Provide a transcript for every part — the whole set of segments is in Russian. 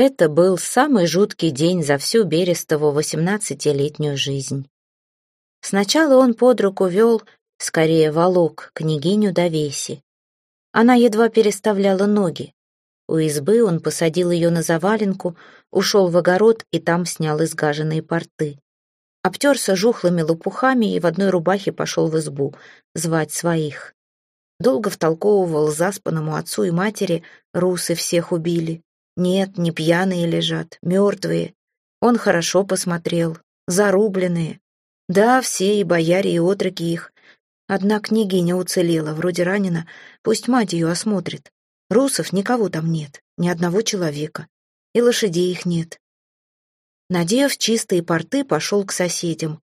Это был самый жуткий день за всю Берестову восемнадцатилетнюю жизнь. Сначала он под руку вел, скорее волок, княгиню Довеси. Она едва переставляла ноги. У избы он посадил ее на заваленку, ушел в огород и там снял изгаженные порты. Обтерся жухлыми лопухами и в одной рубахе пошел в избу звать своих. Долго втолковывал заспанному отцу и матери, русы всех убили. Нет, не пьяные лежат, мертвые. Он хорошо посмотрел, зарубленные. Да, все, и бояре, и отроки их. Одна княгиня уцелела, вроде ранена, пусть мать ее осмотрит. Русов никого там нет, ни одного человека. И лошадей их нет. Надев чистые порты, пошел к соседям.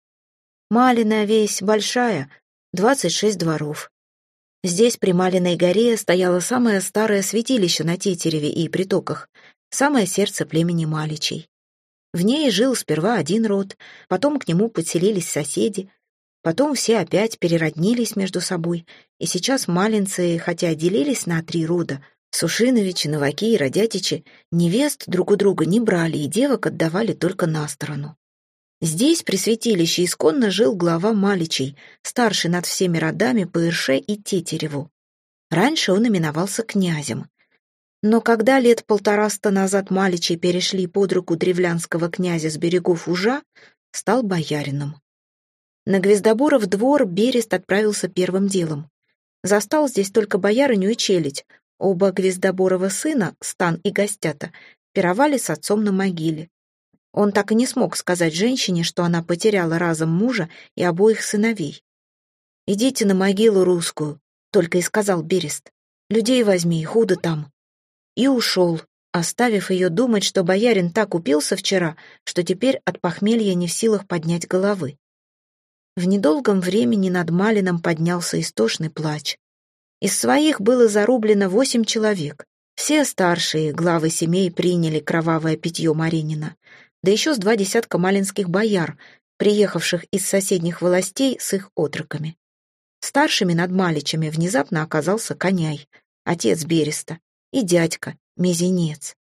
Малиная весь большая, двадцать шесть дворов. Здесь, при Малиной горе, стояло самое старое святилище на Тетереве и притоках, самое сердце племени Маличей. В ней жил сперва один род, потом к нему подселились соседи, потом все опять перероднились между собой, и сейчас малинцы, хотя делились на три рода, Сушиновичи, Новаки и Родятичи, невест друг у друга не брали и девок отдавали только на сторону. Здесь, при святилище, исконно жил глава Маличей, старший над всеми родами по Ирше и Тетереву. Раньше он именовался князем. Но когда лет полтораста назад Маличи перешли под руку древлянского князя с берегов Ужа, стал боярином. На Гвездоборов двор Берест отправился первым делом. Застал здесь только боярыню и челядь. Оба Гвездоборова сына, Стан и Гостята, пировали с отцом на могиле. Он так и не смог сказать женщине, что она потеряла разом мужа и обоих сыновей. «Идите на могилу русскую», — только и сказал Берест. «Людей возьми, худо там». И ушел, оставив ее думать, что боярин так упился вчера, что теперь от похмелья не в силах поднять головы. В недолгом времени над Малином поднялся истошный плач. Из своих было зарублено восемь человек. Все старшие главы семей приняли кровавое питье Маринина да еще с два десятка малинских бояр, приехавших из соседних властей с их отроками. Старшими над Маличами внезапно оказался Коняй, отец Береста, и дядька, Мизинец.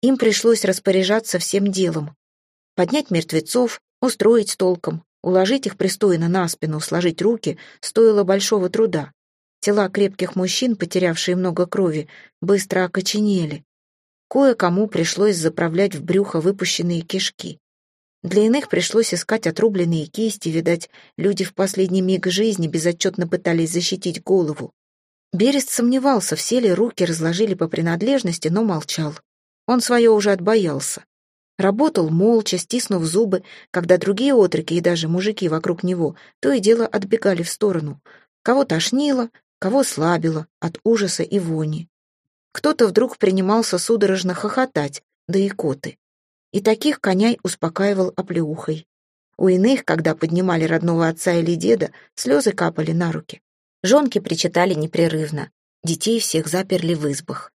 Им пришлось распоряжаться всем делом. Поднять мертвецов, устроить толком, уложить их пристойно на спину, сложить руки стоило большого труда. Тела крепких мужчин, потерявшие много крови, быстро окоченели. Кое-кому пришлось заправлять в брюхо выпущенные кишки. Для иных пришлось искать отрубленные кисти, видать, люди в последний миг жизни безотчетно пытались защитить голову. Берест сомневался, все ли руки разложили по принадлежности, но молчал. Он свое уже отбоялся. Работал молча, стиснув зубы, когда другие отроки и даже мужики вокруг него то и дело отбегали в сторону. Кого тошнило, кого слабило от ужаса и вони. Кто-то вдруг принимался судорожно хохотать, да и коты. И таких коняй успокаивал оплеухой. У иных, когда поднимали родного отца или деда, слезы капали на руки. Жонки причитали непрерывно. Детей всех заперли в избах.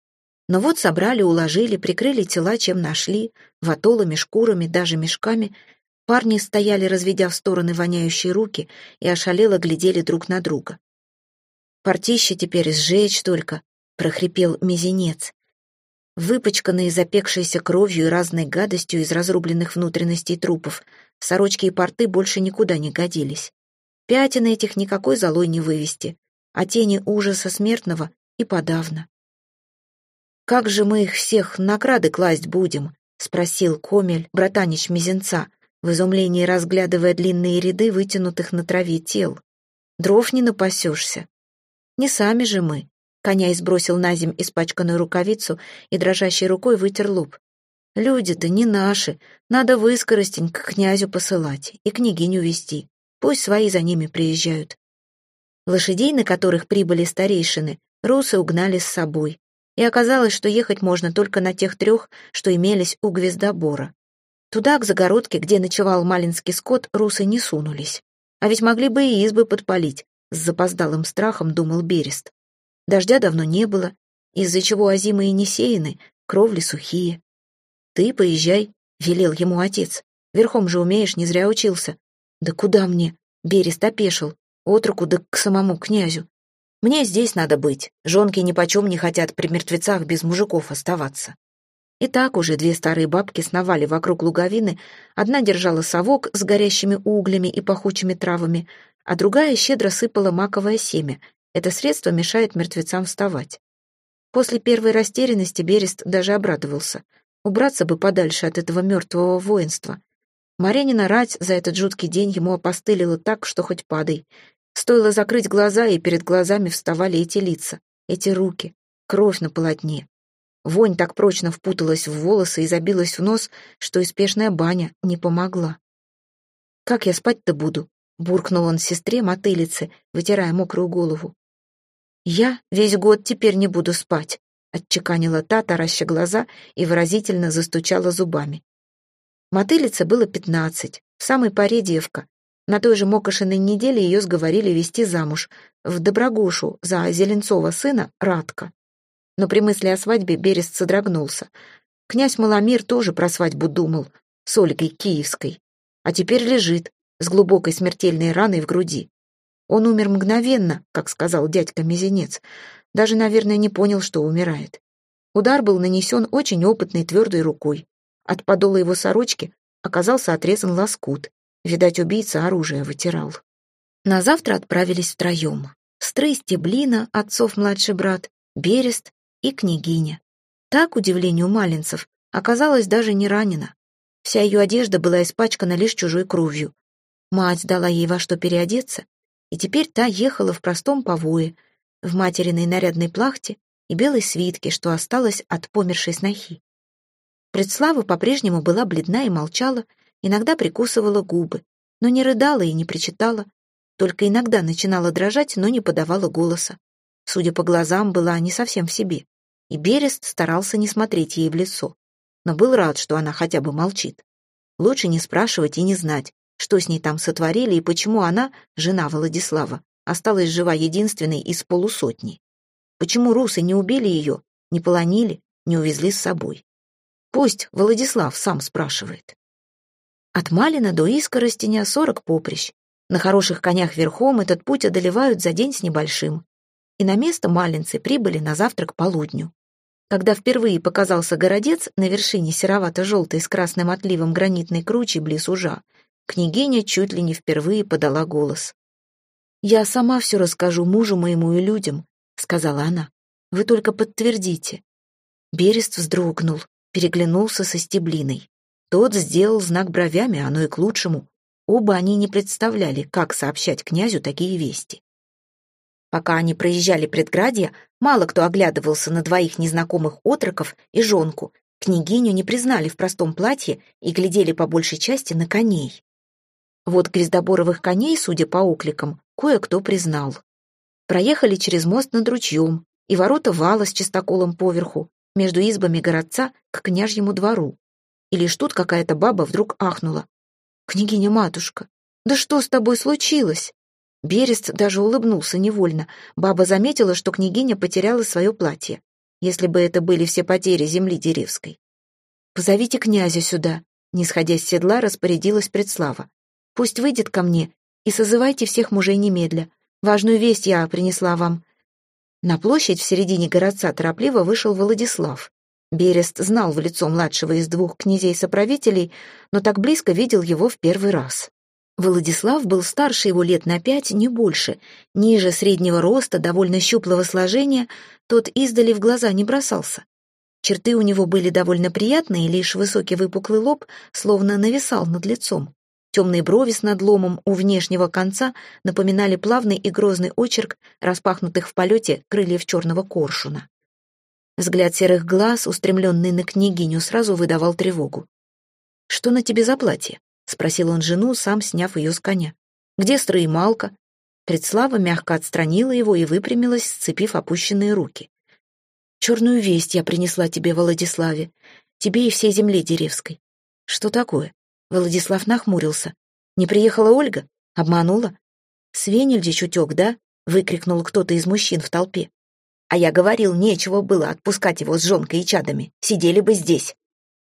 Но вот собрали, уложили, прикрыли тела, чем нашли, ватолами, шкурами, даже мешками. Парни стояли, разведя в стороны воняющие руки, и ошалело глядели друг на друга. Партище теперь сжечь только, — прохрипел мизинец. Выпачканные запекшейся кровью и разной гадостью из разрубленных внутренностей трупов, сорочки и порты больше никуда не годились. Пятен этих никакой золой не вывести, а тени ужаса смертного и подавно. «Как же мы их всех награды класть будем?» — спросил Комель, братанич Мизинца, в изумлении разглядывая длинные ряды вытянутых на траве тел. «Дров не напасешься. Не сами же мы, Коняй сбросил на земь испачканную рукавицу и дрожащей рукой вытер лоб. «Люди-то не наши. Надо выскоростень к князю посылать и княгиню вести. Пусть свои за ними приезжают». Лошадей, на которых прибыли старейшины, русы угнали с собой. И оказалось, что ехать можно только на тех трех, что имелись у Гвездобора. Туда, к загородке, где ночевал малинский скот, русы не сунулись. А ведь могли бы и избы подпалить, с запоздалым страхом думал Берест. Дождя давно не было, из-за чего озимы и не сеяны, кровли сухие. «Ты поезжай», — велел ему отец. «Верхом же умеешь, не зря учился». «Да куда мне?» — Берест опешил. «Отруку да к самому князю. Мне здесь надо быть. Жонки нипочем не хотят при мертвецах без мужиков оставаться». И так уже две старые бабки сновали вокруг луговины, одна держала совок с горящими углями и пахучими травами, а другая щедро сыпала маковое семя. Это средство мешает мертвецам вставать. После первой растерянности Берест даже обрадовался. Убраться бы подальше от этого мертвого воинства. Маренина рать за этот жуткий день ему опостылила так, что хоть падай. Стоило закрыть глаза, и перед глазами вставали эти лица, эти руки, кровь на полотне. Вонь так прочно впуталась в волосы и забилась в нос, что и баня не помогла. «Как я спать-то буду?» — буркнул он сестре мотылице, вытирая мокрую голову. «Я весь год теперь не буду спать», — отчеканила та, тараща глаза и выразительно застучала зубами. Мотылице было пятнадцать, в самой поре девка. На той же Мокошиной неделе ее сговорили вести замуж, в Доброгушу, за Зеленцова сына Радка. Но при мысли о свадьбе Берест содрогнулся. Князь Маломир тоже про свадьбу думал, с Ольгой Киевской. А теперь лежит, с глубокой смертельной раной в груди. Он умер мгновенно, как сказал дядька Мизинец. Даже, наверное, не понял, что умирает. Удар был нанесен очень опытной твердой рукой. От подола его сорочки оказался отрезан лоскут. Видать, убийца оружие вытирал. На завтра отправились втроем. Стрый Стеблина, отцов младший брат, Берест и княгиня. Так, к удивлению малинцев, оказалась даже не ранена. Вся ее одежда была испачкана лишь чужой кровью. Мать дала ей во что переодеться, и теперь та ехала в простом повое, в материной нарядной плахте и белой свитке, что осталось от помершей снохи. Предслава по-прежнему была бледна и молчала, иногда прикусывала губы, но не рыдала и не причитала, только иногда начинала дрожать, но не подавала голоса. Судя по глазам, была не совсем в себе, и Берест старался не смотреть ей в лицо, но был рад, что она хотя бы молчит. Лучше не спрашивать и не знать, что с ней там сотворили и почему она, жена Владислава, осталась жива единственной из полусотни. Почему русы не убили ее, не полонили, не увезли с собой. Пусть Владислав сам спрашивает. От Малина до Искоростеня сорок поприщ. На хороших конях верхом этот путь одолевают за день с небольшим. И на место малинцы прибыли на завтрак полудню. Когда впервые показался городец на вершине серовато-желтой с красным отливом гранитной кручи близ ужа, Княгиня чуть ли не впервые подала голос. «Я сама все расскажу мужу моему и людям», — сказала она. «Вы только подтвердите». Берест вздрогнул, переглянулся со стеблиной. Тот сделал знак бровями, оно и к лучшему. Оба они не представляли, как сообщать князю такие вести. Пока они проезжали предградье, мало кто оглядывался на двоих незнакомых отроков и жонку. Княгиню не признали в простом платье и глядели по большей части на коней. Вот гвездоборовых коней, судя по окликам, кое-кто признал. Проехали через мост над ручьем, и ворота вала с чистоколом поверху, между избами городца к княжьему двору. И лишь тут какая-то баба вдруг ахнула. «Княгиня-матушка, да что с тобой случилось?» Берест даже улыбнулся невольно. Баба заметила, что княгиня потеряла свое платье. Если бы это были все потери земли Деревской. «Позовите князя сюда», — не сходя с седла, распорядилась предслава. Пусть выйдет ко мне и созывайте всех мужей немедля. Важную весть я принесла вам». На площадь в середине городца торопливо вышел Владислав. Берест знал в лицо младшего из двух князей-соправителей, но так близко видел его в первый раз. Владислав был старше его лет на пять, не больше, ниже среднего роста, довольно щуплого сложения, тот издали в глаза не бросался. Черты у него были довольно приятные, лишь высокий выпуклый лоб словно нависал над лицом. Темные брови с надломом у внешнего конца напоминали плавный и грозный очерк распахнутых в полете крыльев черного коршуна. Взгляд серых глаз, устремленный на княгиню, сразу выдавал тревогу. «Что на тебе за платье?» — спросил он жену, сам сняв ее с коня. «Где строемалка?» Предслава мягко отстранила его и выпрямилась, сцепив опущенные руки. «Черную весть я принесла тебе, Владиславе, тебе и всей земле Деревской. Что такое?» Владислав нахмурился. «Не приехала Ольга? Обманула?» «Свенельдич утек, да?» — выкрикнул кто-то из мужчин в толпе. «А я говорил, нечего было отпускать его с жонкой и чадами. Сидели бы здесь».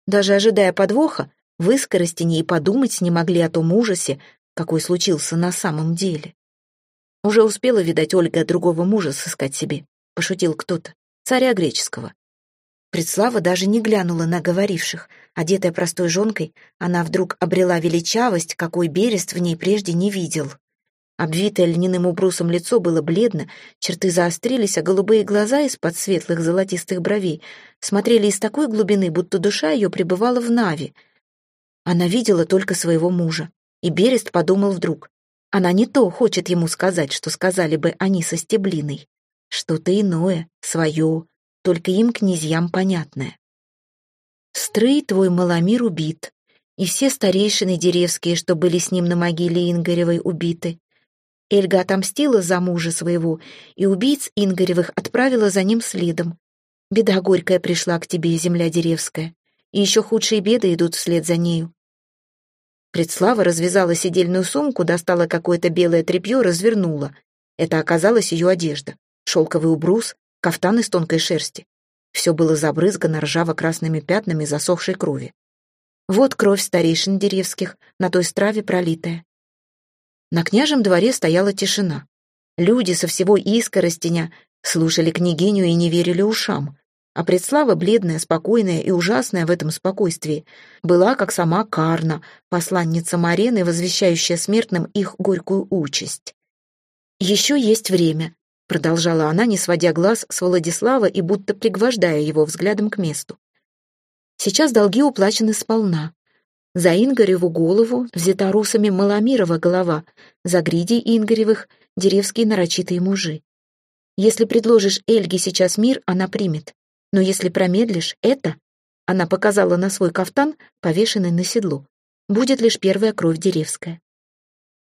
Даже ожидая подвоха, в Искоростине и подумать не могли о том ужасе, какой случился на самом деле. Уже успела, видать, Ольга другого мужа сыскать себе, пошутил кто-то, царя греческого. Предслава даже не глянула на говоривших. Одетая простой жонкой, она вдруг обрела величавость, какой Берест в ней прежде не видел. Обвитое льняным убрусом лицо было бледно, черты заострились, а голубые глаза из-под светлых золотистых бровей смотрели из такой глубины, будто душа ее пребывала в Нави. Она видела только своего мужа, и Берест подумал вдруг. Она не то хочет ему сказать, что сказали бы они со Стеблиной. Что-то иное, свое, только им, князьям, понятное. Стрый твой Маломир убит, и все старейшины деревские, что были с ним на могиле Ингаревой, убиты. Эльга отомстила за мужа своего, и убийц Ингаревых отправила за ним следом. Беда горькая пришла к тебе, земля деревская, и еще худшие беды идут вслед за нею. Предслава развязала сидельную сумку, достала какое-то белое тряпье, развернула. Это оказалась ее одежда. Шелковый убрус, кафтан из тонкой шерсти. Все было забрызгано ржаво-красными пятнами засохшей крови. Вот кровь старейшин деревских, на той страве пролитая. На княжем дворе стояла тишина. Люди со всего Искоростеня слушали княгиню и не верили ушам. А предслава, бледная, спокойная и ужасная в этом спокойствии, была, как сама Карна, посланница Марены, возвещающая смертным их горькую участь. Еще есть время, продолжала она, не сводя глаз с Владислава и будто пригвождая его взглядом к месту. Сейчас долги уплачены сполна. За Ингареву голову взята русами Маломирова голова, за гриди Ингаревых деревские нарочитые мужи. Если предложишь Эльге сейчас мир, она примет. Но если промедлишь, это, она показала на свой кафтан, повешенный на седло, будет лишь первая кровь деревская.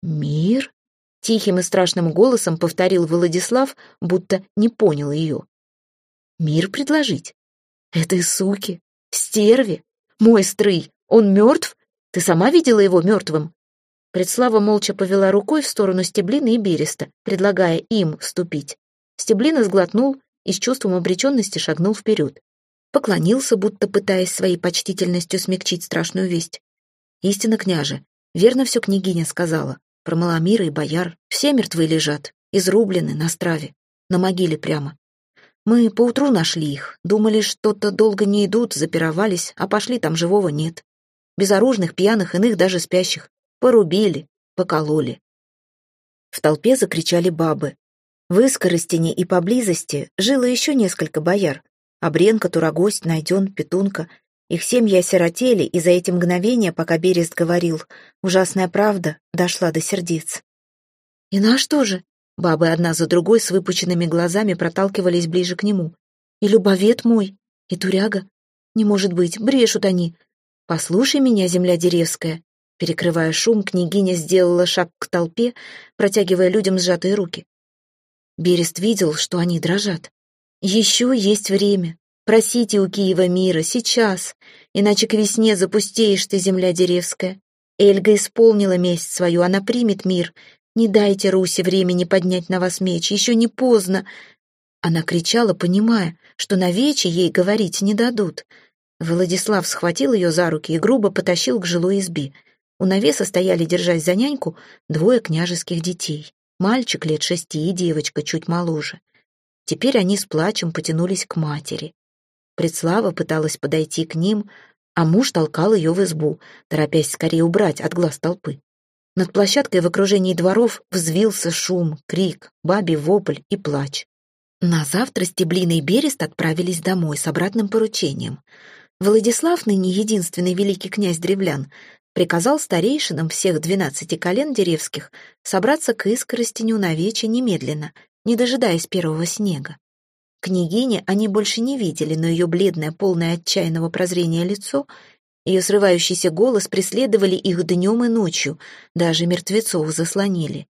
Мир? Тихим и страшным голосом повторил Владислав, будто не понял ее. «Мир предложить? Этой суки, стерви, мой стрый, он мертв? Ты сама видела его мертвым?» Предслава молча повела рукой в сторону Стеблины и Береста, предлагая им вступить. Стеблина сглотнул и с чувством обреченности шагнул вперед. Поклонился, будто пытаясь своей почтительностью смягчить страшную весть. «Истинно, княже, верно все княгиня сказала. Про Маломира и бояр все мертвы лежат, изрублены на страве, на могиле прямо. Мы поутру нашли их, думали, что-то долго не идут, запировались, а пошли, там живого нет. Безоружных, пьяных, иных даже спящих. Порубили, покололи. В толпе закричали бабы. В Искоростине и поблизости жило еще несколько бояр. Обренка, Турагость, Найден, Петунка — их семьи осиротели, и за эти мгновения, пока Берест говорил, ужасная правда дошла до сердец. «И на что же?» Бабы одна за другой с выпученными глазами проталкивались ближе к нему. «И любовед мой, и туряга. Не может быть, брешут они. Послушай меня, земля деревская». Перекрывая шум, княгиня сделала шаг к толпе, протягивая людям сжатые руки. Берест видел, что они дрожат. «Еще есть время. Просите у Киева мира, сейчас, иначе к весне запустеешь ты, земля деревская. Эльга исполнила месть свою, она примет мир. Не дайте Руси времени поднять на вас меч, еще не поздно. Она кричала, понимая, что на вече ей говорить не дадут. Владислав схватил ее за руки и грубо потащил к жилой избе. У навеса стояли, держась за няньку, двое княжеских детей. Мальчик лет шести и девочка чуть моложе. Теперь они с плачем потянулись к матери. Предслава пыталась подойти к ним, а муж толкал ее в избу, торопясь скорее убрать от глаз толпы. Над площадкой в окружении дворов взвился шум, крик, бабий вопль и плач. На завтра Стеблина и Берест отправились домой с обратным поручением. Владислав, ныне единственный великий князь древлян, приказал старейшинам всех двенадцати колен деревских собраться к искоростеню на вече немедленно, не дожидаясь первого снега. Княгини они больше не видели, но ее бледное, полное отчаянного прозрения лицо, ее срывающийся голос преследовали их днем и ночью, даже мертвецов заслонили.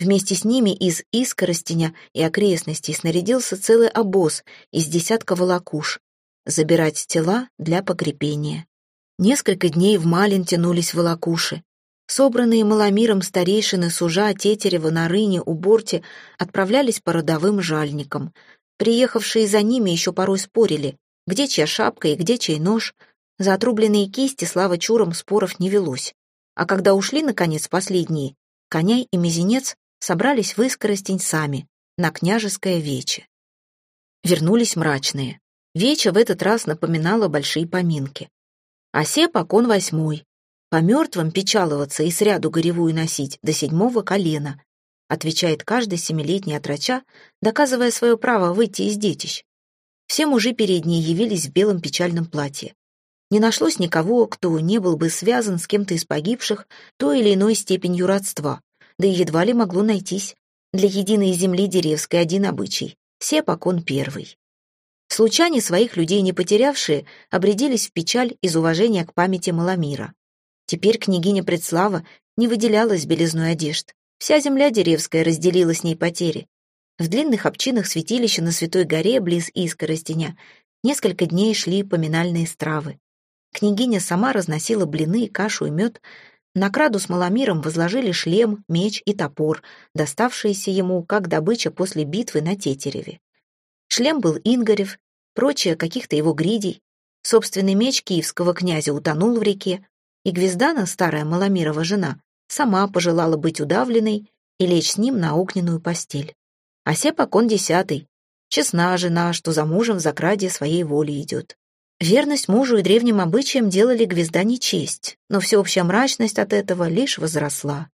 Вместе с ними из Искоростеня и окрестностей снарядился целый обоз из десятка волокуш забирать тела для погребения. Несколько дней в Малин тянулись волокуши. Собранные маломиром старейшины Сужа, Тетерева, Нарыни, Уборте отправлялись по родовым жальникам — Приехавшие за ними еще порой спорили, где чья шапка и где чей нож. За отрубленные кисти Слава Чуром споров не велось. А когда ушли, наконец, последние, Коняй и Мизинец собрались в Искоростень сами, на княжеское вече. Вернулись мрачные. Веча в этот раз напоминала большие поминки. Осе покон восьмой. По мертвым печаловаться и сряду горевую носить до седьмого колена, отвечает каждый семилетний отрача, доказывая свое право выйти из детищ. Все мужи передние явились в белом печальном платье. Не нашлось никого, кто не был бы связан с кем-то из погибших той или иной степенью родства, да и едва ли могло найтись. Для единой земли деревской один обычай — все покон первый. Случане, своих людей не потерявшие, обрядились в печаль из уважения к памяти Маломира. Теперь княгиня Предслава не выделялась белизной одежд. Вся земля деревская разделила с ней потери. В длинных общинах святилища на Святой горе, близ Искоростеня, несколько дней шли поминальные стравы. Княгиня сама разносила блины, кашу и мед. На краду с Маломиром возложили шлем, меч и топор, доставшиеся ему как добыча после битвы на Тетереве. Шлем был Ингарев, прочее каких-то его гридей. Собственный меч киевского князя утонул в реке, и Гвиздана, старая Маломирова жена, сама пожелала быть удавленной и лечь с ним на огненную постель. А Сепакон десятый. Честна жена, что за мужем в закраде своей воли идет. Верность мужу и древним обычаям делали Гвизда нечесть, но всеобщая мрачность от этого лишь возросла.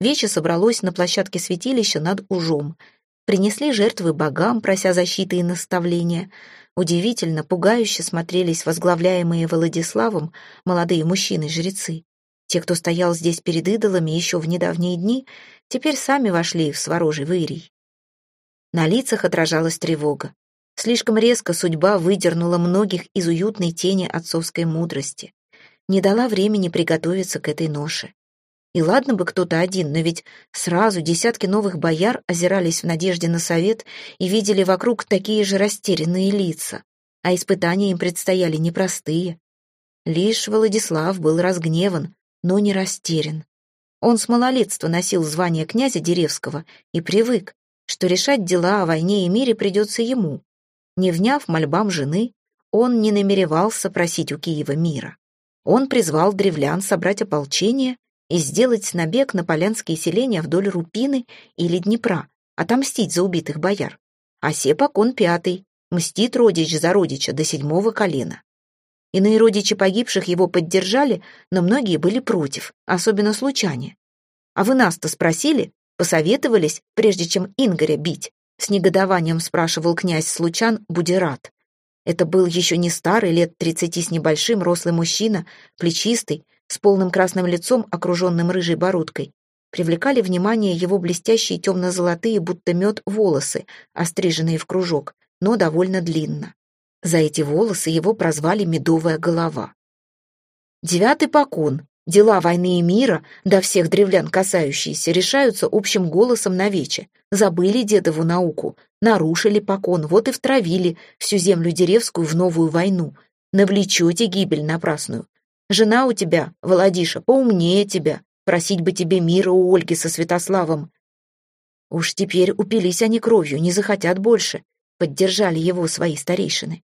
Вече собралось на площадке святилища над Ужом. Принесли жертвы богам, прося защиты и наставления. Удивительно, пугающе смотрелись возглавляемые Владиславом молодые мужчины-жрецы. Те, кто стоял здесь перед идолами еще в недавние дни, теперь сами вошли в сворожий вырий. На лицах отражалась тревога. Слишком резко судьба выдернула многих из уютной тени отцовской мудрости. Не дала времени приготовиться к этой ноше. И ладно бы кто-то один, но ведь сразу десятки новых бояр озирались в надежде на совет и видели вокруг такие же растерянные лица. А испытания им предстояли непростые. Лишь Владислав был разгневан, но не растерян. Он с малолетства носил звание князя Деревского и привык, что решать дела о войне и мире придется ему. Не вняв мольбам жены, он не намеревался просить у Киева мира. Он призвал древлян собрать ополчение и сделать набег на полянские селения вдоль Рупины или Днепра, отомстить за убитых бояр. А Сепак он пятый, мстит родич за родича до седьмого колена. Иные родичи погибших его поддержали, но многие были против, особенно случане. А вы нас-то спросили, Посоветовались, прежде чем Ингоря бить? С негодованием спрашивал князь Случан Будират. Это был еще не старый, лет тридцати с небольшим, рослый мужчина, плечистый, с полным красным лицом, окруженным рыжей бородкой. Привлекали внимание его блестящие темно-золотые, будто мед, волосы, остриженные в кружок, но довольно длинно. За эти волосы его прозвали «медовая голова». Девятый покон, Дела войны и мира, до всех древлян касающиеся, решаются общим голосом на вече. Забыли дедову науку, нарушили покон, вот и втравили всю землю деревскую в новую войну. Навлечете гибель напрасную. Жена у тебя, Володиша, поумнее тебя. Просить бы тебе мира у Ольги со Святославом. Уж теперь упились они кровью, не захотят больше. Поддержали его свои старейшины,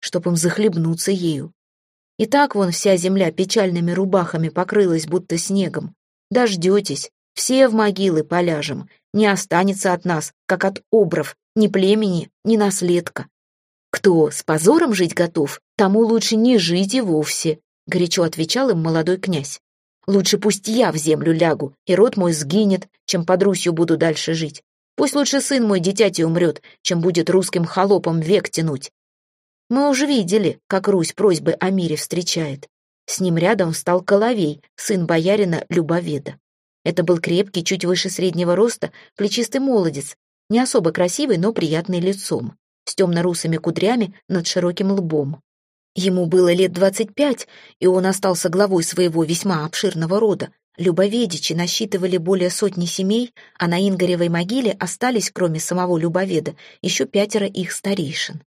чтоб им захлебнуться ею. И так вон вся земля печальными рубахами покрылась, будто снегом. Дождетесь, все в могилы поляжем. Не останется от нас, как от обров, ни племени, ни наследка. Кто с позором жить готов, тому лучше не жить и вовсе, горячо отвечал им молодой князь. Лучше пусть я в землю лягу, и род мой сгинет, чем под Русью буду дальше жить. Пусть лучше сын мой дитяти умрет, чем будет русским холопом век тянуть. Мы уже видели, как Русь просьбы о мире встречает. С ним рядом встал Коловей, сын боярина Любоведа. Это был крепкий, чуть выше среднего роста, плечистый молодец, не особо красивый, но приятный лицом, с темно-русыми кудрями над широким лбом. Ему было лет двадцать пять, и он остался главой своего весьма обширного рода. Любоведичи насчитывали более сотни семей, а на Ингоревой могиле остались, кроме самого Любоведа, еще пятеро их старейшин.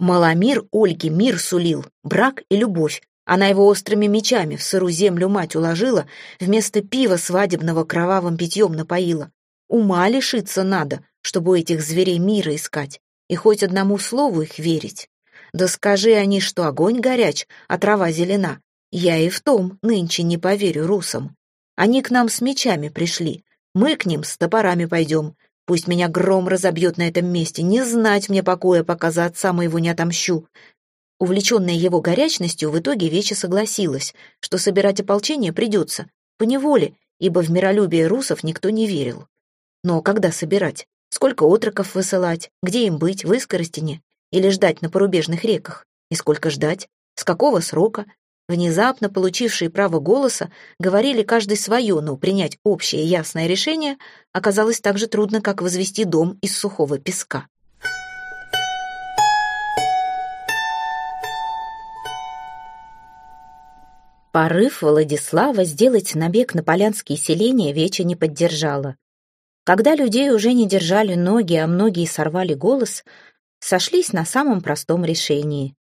Маломир Ольге мир сулил, брак и любовь. Она его острыми мечами в сыру землю мать уложила, вместо пива свадебного кровавым питьем напоила. Ума лишиться надо, чтобы у этих зверей мира искать, и хоть одному слову их верить. Да скажи они, что огонь горяч, а трава зелена. Я и в том нынче не поверю русам. Они к нам с мечами пришли, мы к ним с топорами пойдем. Пусть меня гром разобьет на этом месте, не знать мне покоя, пока за отца моего не отомщу. Увлеченная его горячностью, в итоге Вече согласилась, что собирать ополчение придется, по неволе, ибо в миролюбие русов никто не верил. Но когда собирать? Сколько отроков высылать? Где им быть? В Искоростине? Или ждать на порубежных реках? И сколько ждать? С какого срока? Внезапно получившие право голоса говорили каждый свое, но принять общее ясное решение оказалось так же трудно, как возвести дом из сухого песка. Порыв Владислава сделать набег на полянские селения Веча не поддержала. Когда людей уже не держали ноги, а многие сорвали голос, сошлись на самом простом решении.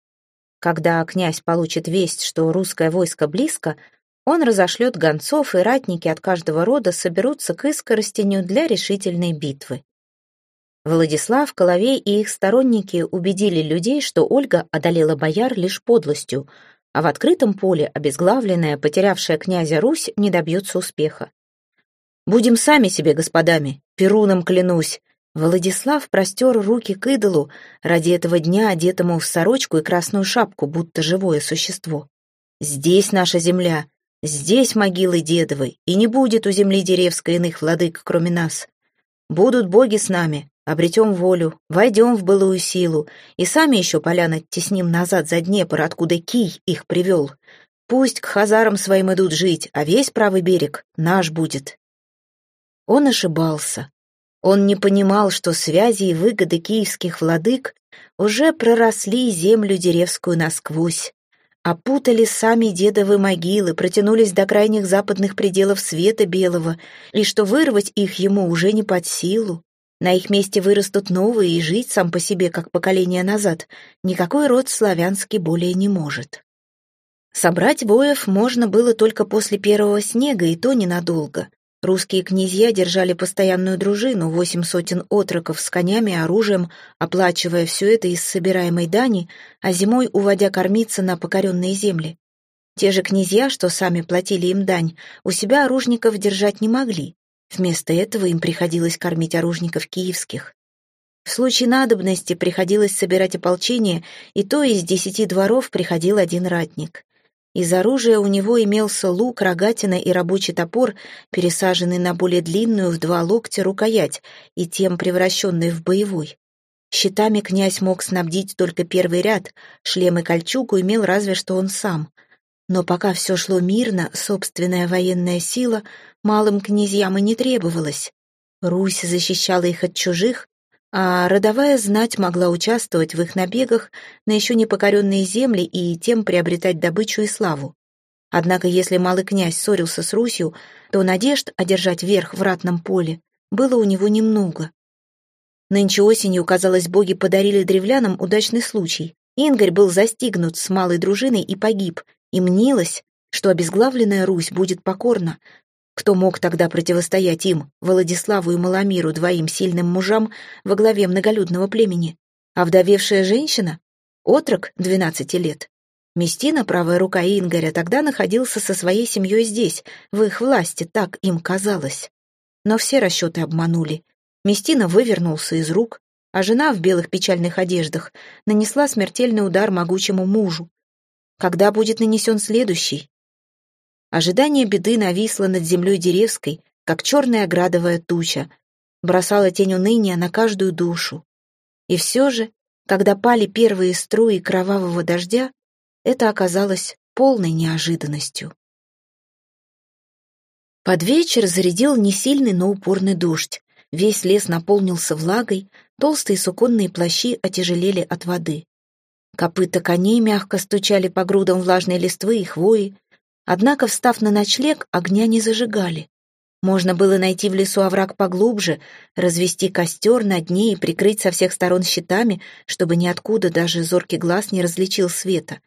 Когда князь получит весть, что русское войско близко, он разошлет гонцов, и ратники от каждого рода соберутся к Искоростеню для решительной битвы. Владислав, Коловей и их сторонники убедили людей, что Ольга одолела бояр лишь подлостью — а в открытом поле обезглавленная, потерявшая князя Русь, не добьется успеха. «Будем сами себе господами, перуном клянусь!» Владислав простер руки к идолу, ради этого дня одетому в сорочку и красную шапку, будто живое существо. «Здесь наша земля, здесь могилы дедовой, и не будет у земли деревской иных владык, кроме нас. Будут боги с нами, Обретем волю, войдем в былую силу, и сами еще полян оттесним назад за Днепр, откуда Кий их привел. Пусть к хазарам своим идут жить, а весь правый берег наш будет. Он ошибался. Он не понимал, что связи и выгоды киевских владык уже проросли землю деревскую насквозь, опутали сами дедовы могилы, протянулись до крайних западных пределов света белого, и что вырвать их ему уже не под силу. На их месте вырастут новые, и жить сам по себе, как поколение назад, никакой род славянский более не может. Собрать воев можно было только после первого снега, и то ненадолго. Русские князья держали постоянную дружину, восемь сотен отроков с конями и оружием, оплачивая все это из собираемой дани, а зимой уводя кормиться на покоренные земли. Те же князья, что сами платили им дань, у себя оружников держать не могли. Вместо этого им приходилось кормить оружников киевских. В случае надобности приходилось собирать ополчение, и то из десяти дворов приходил один ратник. Из оружия у него имелся лук, рогатина и рабочий топор, пересаженный на более длинную в два локтя рукоять и тем превращенный в боевой. Щитами князь мог снабдить только первый ряд, шлем и кольчугу имел разве что он сам. Но пока все шло мирно, собственная военная сила малым князьям и не требовалась. Русь защищала их от чужих, а родовая знать могла участвовать в их набегах на еще не покоренные земли и тем приобретать добычу и славу. Однако если малый князь ссорился с Русью, то надежд одержать верх в ратном поле было у него немного. Нынче осенью, казалось, боги подарили древлянам удачный случай. Ингарь был застигнут с малой дружиной и погиб, и мнилось, что обезглавленная Русь будет покорна. Кто мог тогда противостоять им, Владиславу и Маломиру, двоим сильным мужам во главе многолюдного племени? А вдовевшая женщина? Отрок, двенадцати лет. Местина, правая рука Ингаря, тогда находился со своей семьей здесь, в их власти, так им казалось. Но все расчеты обманули. Местина вывернулся из рук, а жена в белых печальных одеждах нанесла смертельный удар могучему мужу. Когда будет нанесен следующий? Ожидание беды нависло над землей деревской, как черная градовая туча, бросала тень уныния на каждую душу. И все же, когда пали первые струи кровавого дождя, это оказалось полной неожиданностью. Под вечер зарядил не сильный, но упорный дождь. Весь лес наполнился влагой, толстые суконные плащи отяжелели от воды. Копыта коней мягко стучали по грудам влажной листвы и хвои. Однако, встав на ночлег, огня не зажигали. Можно было найти в лесу овраг поглубже, развести костер на дне и прикрыть со всех сторон щитами, чтобы ниоткуда даже зоркий глаз не различил света.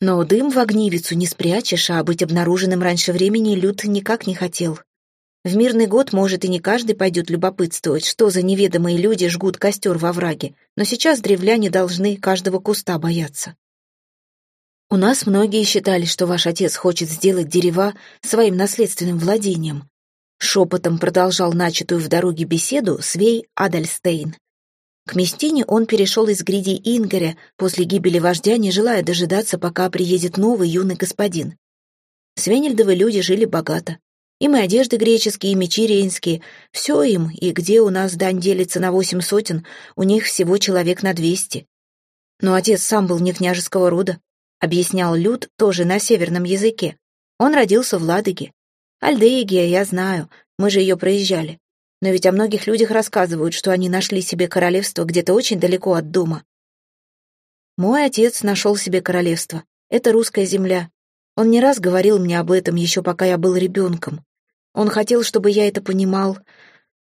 Но дым в огнивицу не спрячешь, а быть обнаруженным раньше времени Люд никак не хотел. В мирный год, может, и не каждый пойдет любопытствовать, что за неведомые люди жгут костер во враге, но сейчас древляне должны каждого куста бояться. У нас многие считали, что ваш отец хочет сделать дерева своим наследственным владением. Шепотом продолжал начатую в дороге беседу Свей Адальстейн. К Местине он перешел из гриди Ингоря после гибели вождя, не желая дожидаться, пока приедет новый юный господин. Свенельдовы люди жили богато. Им и одежды греческие, и мечи рейнские. Все им, и где у нас дань делится на восемь сотен, у них всего человек на двести. Но отец сам был не княжеского рода, объяснял Люд тоже на северном языке. Он родился в Ладоге. Альдеигия, я знаю, мы же ее проезжали. Но ведь о многих людях рассказывают, что они нашли себе королевство где-то очень далеко от дома. Мой отец нашел себе королевство. Это русская земля. Он не раз говорил мне об этом, еще пока я был ребенком. Он хотел, чтобы я это понимал.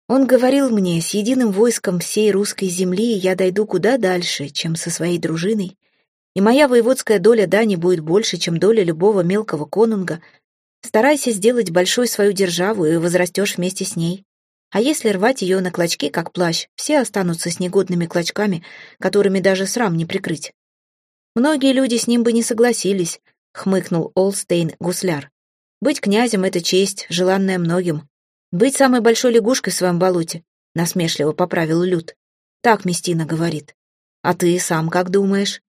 Он говорил мне, с единым войском всей русской земли я дойду куда дальше, чем со своей дружиной, и моя воеводская доля дани будет больше, чем доля любого мелкого конунга. Старайся сделать большой свою державу, и возрастешь вместе с ней. А если рвать ее на клочки, как плащ, все останутся с негодными клочками, которыми даже срам не прикрыть. Многие люди с ним бы не согласились, хмыкнул Олстейн гусляр. Быть князем — это честь, желанная многим. Быть самой большой лягушкой в своем болоте, насмешливо поправил Люд. Так Местина говорит. А ты сам как думаешь?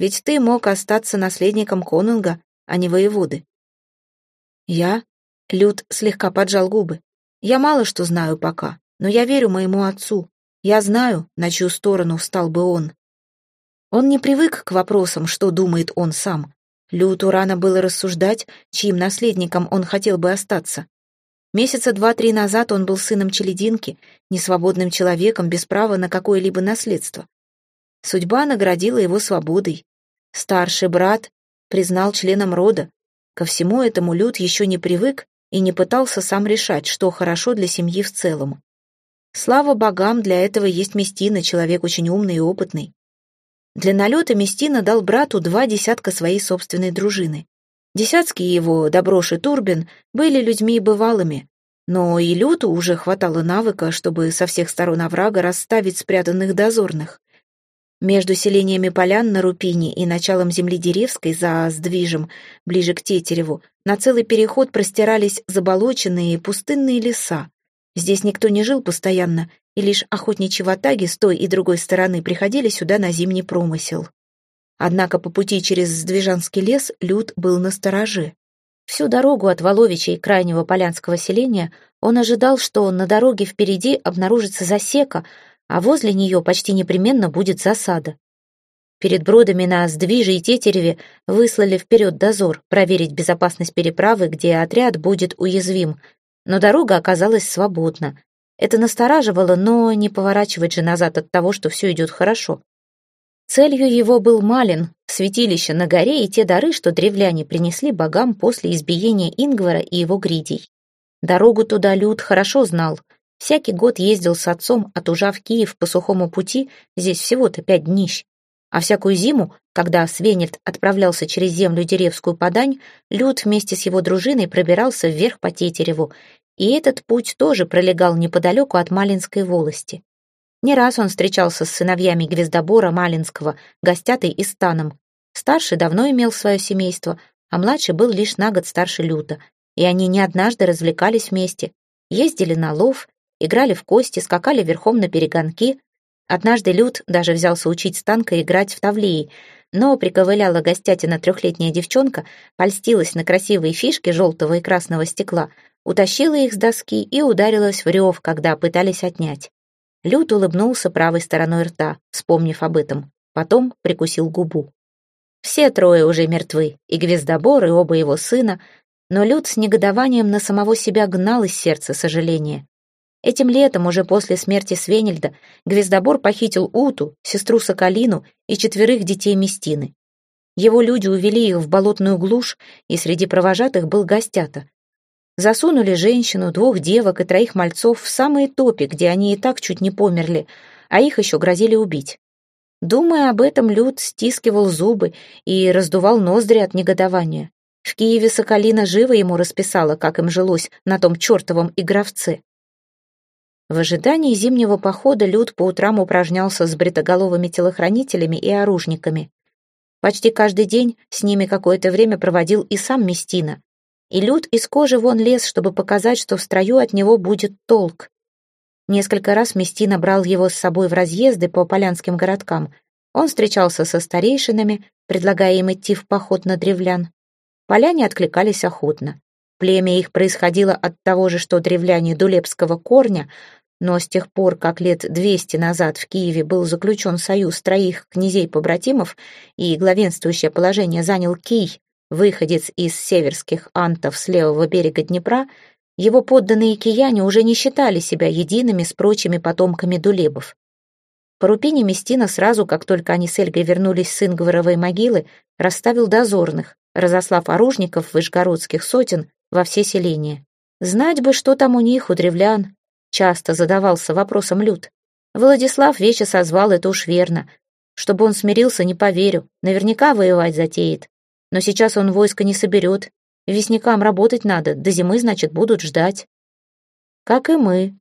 Ведь ты мог остаться наследником конунга, а не воеводы. Я? Люд слегка поджал губы. Я мало что знаю пока, но я верю моему отцу. Я знаю, на чью сторону встал бы он. Он не привык к вопросам, что думает он сам. Люту рано было рассуждать, чьим наследником он хотел бы остаться. Месяца два-три назад он был сыном челединки, несвободным человеком без права на какое-либо наследство. Судьба наградила его свободой. Старший брат признал членом рода. Ко всему этому Люд еще не привык и не пытался сам решать, что хорошо для семьи в целом. Слава богам, для этого есть Местина, человек очень умный и опытный. Для налета Местина дал брату два десятка своей собственной дружины. Десятские его, Доброш и Турбин, были людьми бывалыми, но и Люту уже хватало навыка, чтобы со всех сторон оврага расставить спрятанных дозорных. Между селениями полян на Рупине и началом земли Деревской за Сдвижем, ближе к Тетереву, на целый переход простирались заболоченные пустынные леса. Здесь никто не жил постоянно, и лишь охотничьи ватаги с той и другой стороны приходили сюда на зимний промысел. Однако по пути через Сдвижанский лес Люд был на стороже. Всю дорогу от Воловича и крайнего полянского селения он ожидал, что на дороге впереди обнаружится засека, а возле нее почти непременно будет засада. Перед бродами на Сдвиже и Тетереве выслали вперед дозор, проверить безопасность переправы, где отряд будет уязвим, но дорога оказалась свободна. Это настораживало, но не поворачивать же назад от того, что все идет хорошо. Целью его был Малин, святилище на горе и те дары, что древляне принесли богам после избиения Ингвара и его гридей. Дорогу туда Люд хорошо знал — Всякий год ездил с отцом от Ужа в Киев по сухому пути, здесь всего-то пять днищ. А всякую зиму, когда Свенельд отправлялся через землю деревскую подань, Люд вместе с его дружиной пробирался вверх по Тетереву, и этот путь тоже пролегал неподалеку от Малинской волости. Не раз он встречался с сыновьями Гвездобора Малинского, Гостятой и Станом. Старший давно имел свое семейство, а младший был лишь на год старше Люта, и они не однажды развлекались вместе, ездили на лов, играли в кости, скакали верхом на перегонки. Однажды Люд даже взялся учить Станка играть в тавлии, но приковыляла гостятина трехлетняя девчонка, польстилась на красивые фишки желтого и красного стекла, утащила их с доски и ударилась в рев, когда пытались отнять. Люд улыбнулся правой стороной рта, вспомнив об этом. Потом прикусил губу. Все трое уже мертвы, и Гвездобор, и оба его сына, но Люд с негодованием на самого себя гнал из сердца сожаление. Этим летом, уже после смерти Свенельда, Гвездобор похитил Уту, сестру Соколину и четверых детей Местины. Его люди увели их в болотную глушь, и среди провожатых был гостята. Засунули женщину, двух девок и троих мальцов в самые топи, где они и так чуть не померли, а их еще грозили убить. Думая об этом, Люд стискивал зубы и раздувал ноздри от негодования. В Киеве Соколина живо ему расписала, как им жилось на том чертовом игровце. В ожидании зимнего похода Люд по утрам упражнялся с бритоголовыми телохранителями и оружниками. Почти каждый день с ними какое-то время проводил и сам Местина. и Люд из кожи вон лез, чтобы показать, что в строю от него будет толк. Несколько раз Местина брал его с собой в разъезды по полянским городкам. Он встречался со старейшинами, предлагая им идти в поход на древлян. Поляне откликались охотно. Племя их происходило от того же, что древляне Дулепского корня, но с тех пор, как лет двести назад в Киеве был заключен союз троих князей-побратимов и главенствующее положение занял Кий, выходец из северских антов с левого берега Днепра, его подданные кияне уже не считали себя едиными с прочими потомками дулебов. По рупине Местина сразу, как только они с Эльгой вернулись с Ингваровой могилы, расставил дозорных, разослав оружников вышгородских сотен во все селения. Знать бы, что там у них, у древлян, часто задавался вопросом Люд. Владислав Вече созвал это уж верно. Чтобы он смирился, не поверю, наверняка воевать затеет. Но сейчас он войско не соберет. Весникам работать надо, до зимы, значит, будут ждать. Как и мы.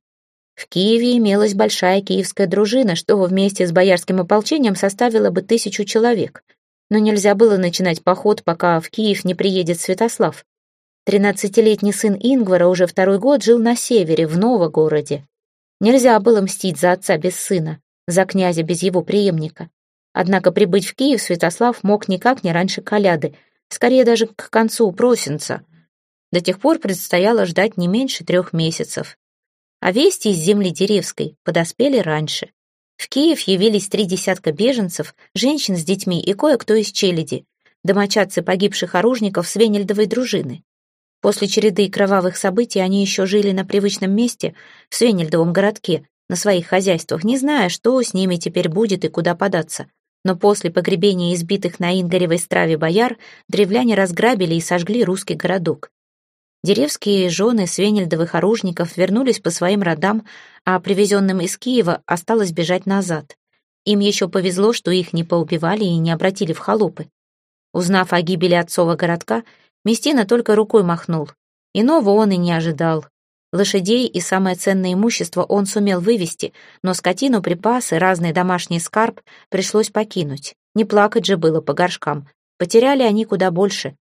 В Киеве имелась большая киевская дружина, что вместе с боярским ополчением составило бы тысячу человек. Но нельзя было начинать поход, пока в Киев не приедет Святослав. Тринадцатилетний сын Ингвара уже второй год жил на севере, в Новогороде. Нельзя было мстить за отца без сына, за князя без его преемника. Однако прибыть в Киев Святослав мог никак не раньше коляды, скорее даже к концу просенца. До тех пор предстояло ждать не меньше трех месяцев. А вести из земли Деревской подоспели раньше. В Киев явились три десятка беженцев, женщин с детьми и кое-кто из челяди, домочадцы погибших оружников Свенельдовой дружины. После череды кровавых событий они еще жили на привычном месте, в Свенельдовом городке, на своих хозяйствах, не зная, что с ними теперь будет и куда податься. Но после погребения избитых на Ингаревой страве бояр древляне разграбили и сожгли русский городок. Деревские жены свенельдовых оружников вернулись по своим родам, а привезенным из Киева осталось бежать назад. Им еще повезло, что их не поубивали и не обратили в холопы. Узнав о гибели отцова городка, Местина только рукой махнул. Иного он и не ожидал. Лошадей и самое ценное имущество он сумел вывести, но скотину, припасы, разный домашний скарб пришлось покинуть. Не плакать же было по горшкам. Потеряли они куда больше.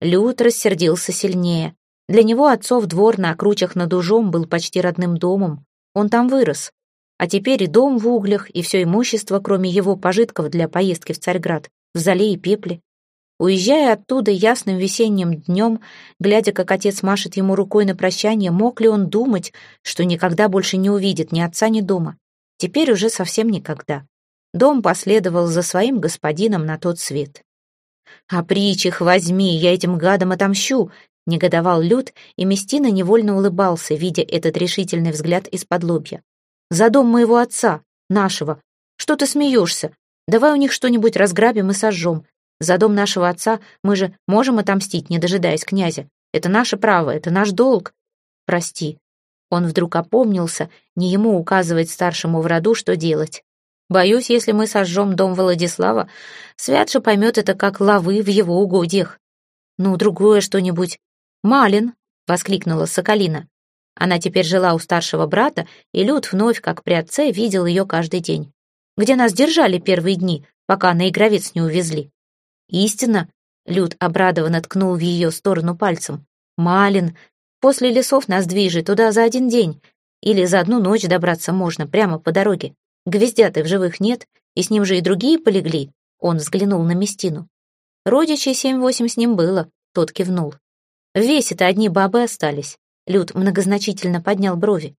Люд рассердился сильнее. Для него отцов двор на кручах над Ужом был почти родным домом. Он там вырос. А теперь и дом в углях, и все имущество, кроме его пожитков для поездки в Царьград, в зале и пепле. Уезжая оттуда ясным весенним днем, глядя, как отец машет ему рукой на прощание, мог ли он думать, что никогда больше не увидит ни отца, ни дома? Теперь уже совсем никогда. Дом последовал за своим господином на тот свет. «А притч их возьми, я этим гадом отомщу!» — негодовал Люд, и Местина невольно улыбался, видя этот решительный взгляд из-под лобья. «За дом моего отца, нашего! Что ты смеешься? Давай у них что-нибудь разграбим и сожжем. За дом нашего отца мы же можем отомстить, не дожидаясь князя. Это наше право, это наш долг. Прости. Он вдруг опомнился, не ему указывать старшему в роду, что делать. Боюсь, если мы сожжем дом Владислава, Святша поймет это как лавы в его угодьях. Ну, другое что-нибудь. «Малин!» — воскликнула Соколина. Она теперь жила у старшего брата, и Люд вновь, как при отце, видел ее каждый день. «Где нас держали первые дни, пока на Игровец не увезли?» «Истина!» — Люд обрадованно ткнул в ее сторону пальцем. «Малин! После лесов нас движет туда за один день. Или за одну ночь добраться можно, прямо по дороге. Гвоздя-то в живых нет, и с ним же и другие полегли». Он взглянул на Местину. «Родичей семь-восемь с ним было», — тот кивнул. «В весе-то одни бабы остались». Люд многозначительно поднял брови.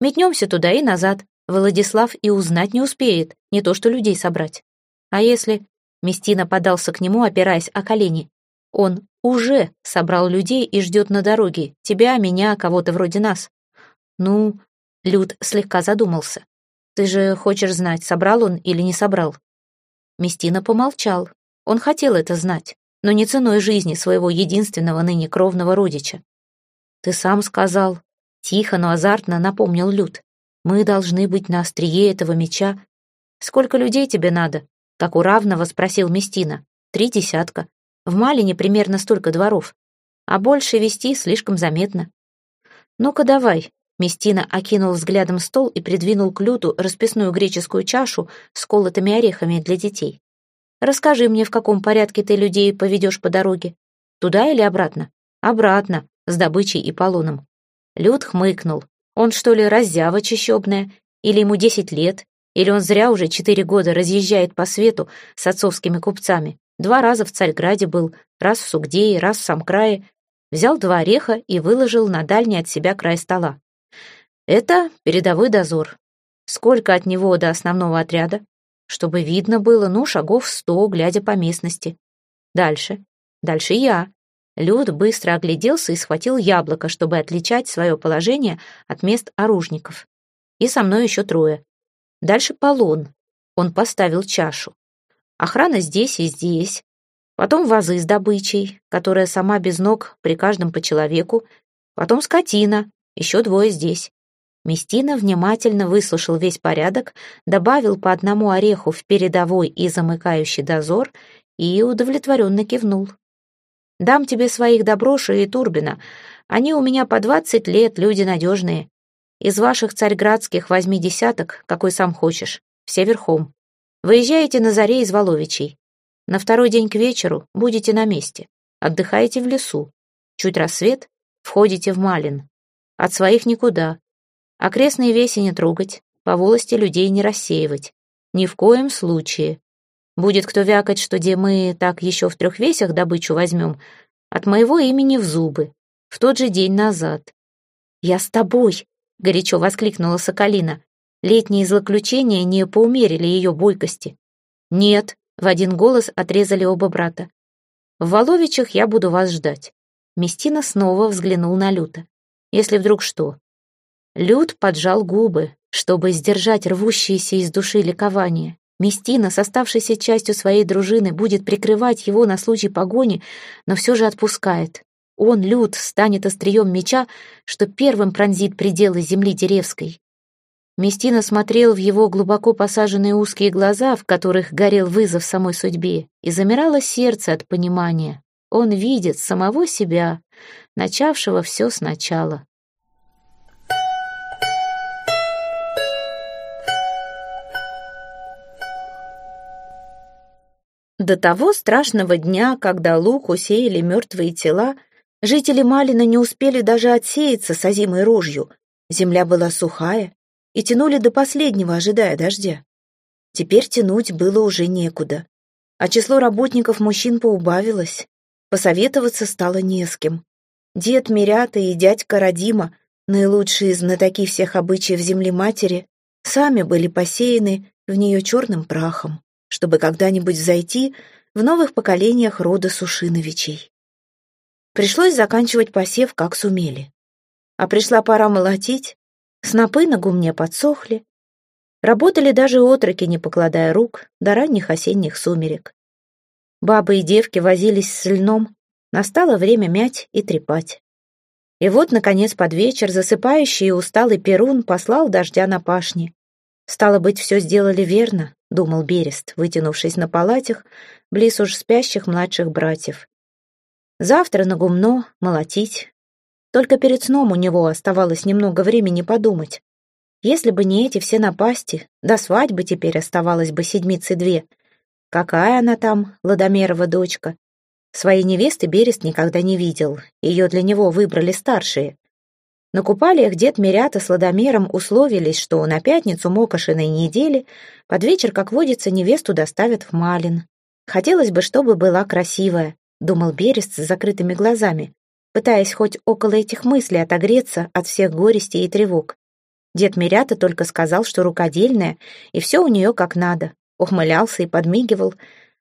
«Метнемся туда и назад. Владислав и узнать не успеет, не то что людей собрать. А если Местина подался к нему, опираясь о колени. Он уже собрал людей и ждет на дороге. Тебя, меня, кого-то вроде нас. Ну, Люд слегка задумался. Ты же хочешь знать, собрал он или не собрал? Местина помолчал. Он хотел это знать, но не ценой жизни своего единственного ныне кровного родича. Ты сам сказал. Тихо, но азартно напомнил Люд. Мы должны быть на острие этого меча. Сколько людей тебе надо? Как у равного спросил Местина. Три десятка. В Малине примерно столько дворов. А больше вести слишком заметно. Ну-ка давай. Местина окинул взглядом стол и придвинул к люту расписную греческую чашу с колотыми орехами для детей. Расскажи мне, в каком порядке ты людей поведешь по дороге. Туда или обратно? Обратно, с добычей и полоном. Люд хмыкнул. Он что ли раззява чищебная? Или ему десять лет? Или он зря уже четыре года разъезжает по свету с отцовскими купцами? Два раза в Царьграде был, раз в Сугдее, раз в Самкрае. Взял два ореха и выложил на дальний от себя край стола. Это передовой дозор. Сколько от него до основного отряда? Чтобы видно было, ну, шагов сто, глядя по местности. Дальше. Дальше я. Люд быстро огляделся и схватил яблоко, чтобы отличать свое положение от мест оружников. И со мной еще трое. Дальше полон. Он поставил чашу. Охрана здесь и здесь. Потом вазы с добычей, которая сама без ног при каждом по человеку. Потом скотина, еще двое здесь. Местина внимательно выслушал весь порядок, добавил по одному ореху в передовой и замыкающий дозор и удовлетворенно кивнул. «Дам тебе своих Доброши и Турбина. Они у меня по двадцать лет, люди надежные. Из ваших царьградских возьми десяток, какой сам хочешь, все верхом. Выезжаете на заре из Воловичей. На второй день к вечеру будете на месте. Отдыхаете в лесу. Чуть рассвет, входите в Малин. От своих никуда. Окрестные веси не трогать, по волости людей не рассеивать. Ни в коем случае. Будет кто вякать, что где мы так еще в трех весях добычу возьмем, от моего имени в зубы, в тот же день назад. «Я с тобой!» — горячо воскликнула Соколина. Летние злоключения не поумерили ее бойкости. «Нет», — в один голос отрезали оба брата. «В Воловичах я буду вас ждать». Местина снова взглянул на Люта. «Если вдруг что?» Лют поджал губы, чтобы сдержать рвущееся из души ликование. Местина оставшейся частью своей дружины будет прикрывать его на случай погони, но все же отпускает. Он, Люд, станет острием меча, что первым пронзит пределы земли Деревской. Местина смотрел в его глубоко посаженные узкие глаза, в которых горел вызов самой судьбе, и замирало сердце от понимания. Он видит самого себя, начавшего все сначала. До того страшного дня, когда лук усеяли мертвые тела, жители Малина не успели даже отсеяться с озимой рожью. Земля была сухая, и тянули до последнего, ожидая дождя. Теперь тянуть было уже некуда, а число работников мужчин поубавилось. Посоветоваться стало не с кем. Дед Мирята и дядька Радима, наилучшие знатоки всех обычаев земли матери, сами были посеяны в нее черным прахом, чтобы когда-нибудь зайти в новых поколениях рода Сушиновичей. Пришлось заканчивать посев, как сумели. А пришла пора молотить, Снопы на гумне подсохли. Работали даже отроки, не покладая рук, до ранних осенних сумерек. Бабы и девки возились с льном. Настало время мять и трепать. И вот, наконец, под вечер засыпающий и усталый Перун послал дождя на пашни. «Стало быть, все сделали верно», — думал Берест, вытянувшись на палатях, близ уж спящих младших братьев. «Завтра на гумно молотить, только перед сном у него оставалось немного времени подумать. Если бы не эти все напасти, до свадьбы теперь оставалось бы седмицы две. Какая она там, Ладомерова дочка? Своей невесты Берест никогда не видел, ее для него выбрали старшие. На купалиях дед Мирята с Ладомером условились, что на пятницу Мокошиной недели под вечер, как водится, невесту доставят в Малин. Хотелось бы, чтобы была красивая, думал Берест с закрытыми глазами пытаясь хоть около этих мыслей отогреться от всех горестей и тревог. Дед Мирята только сказал, что рукодельная, и все у нее как надо. Ухмылялся и подмигивал.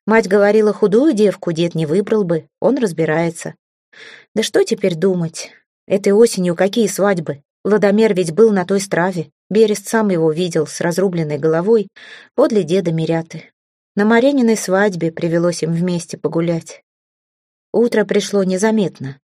Мать говорила, худую девку дед не выбрал бы, он разбирается. Да что теперь думать? Этой осенью какие свадьбы? Ладомер ведь был на той страве. Берест сам его видел с разрубленной головой подле деда Миряты. На Марениной свадьбе привелось им вместе погулять. Утро пришло незаметно.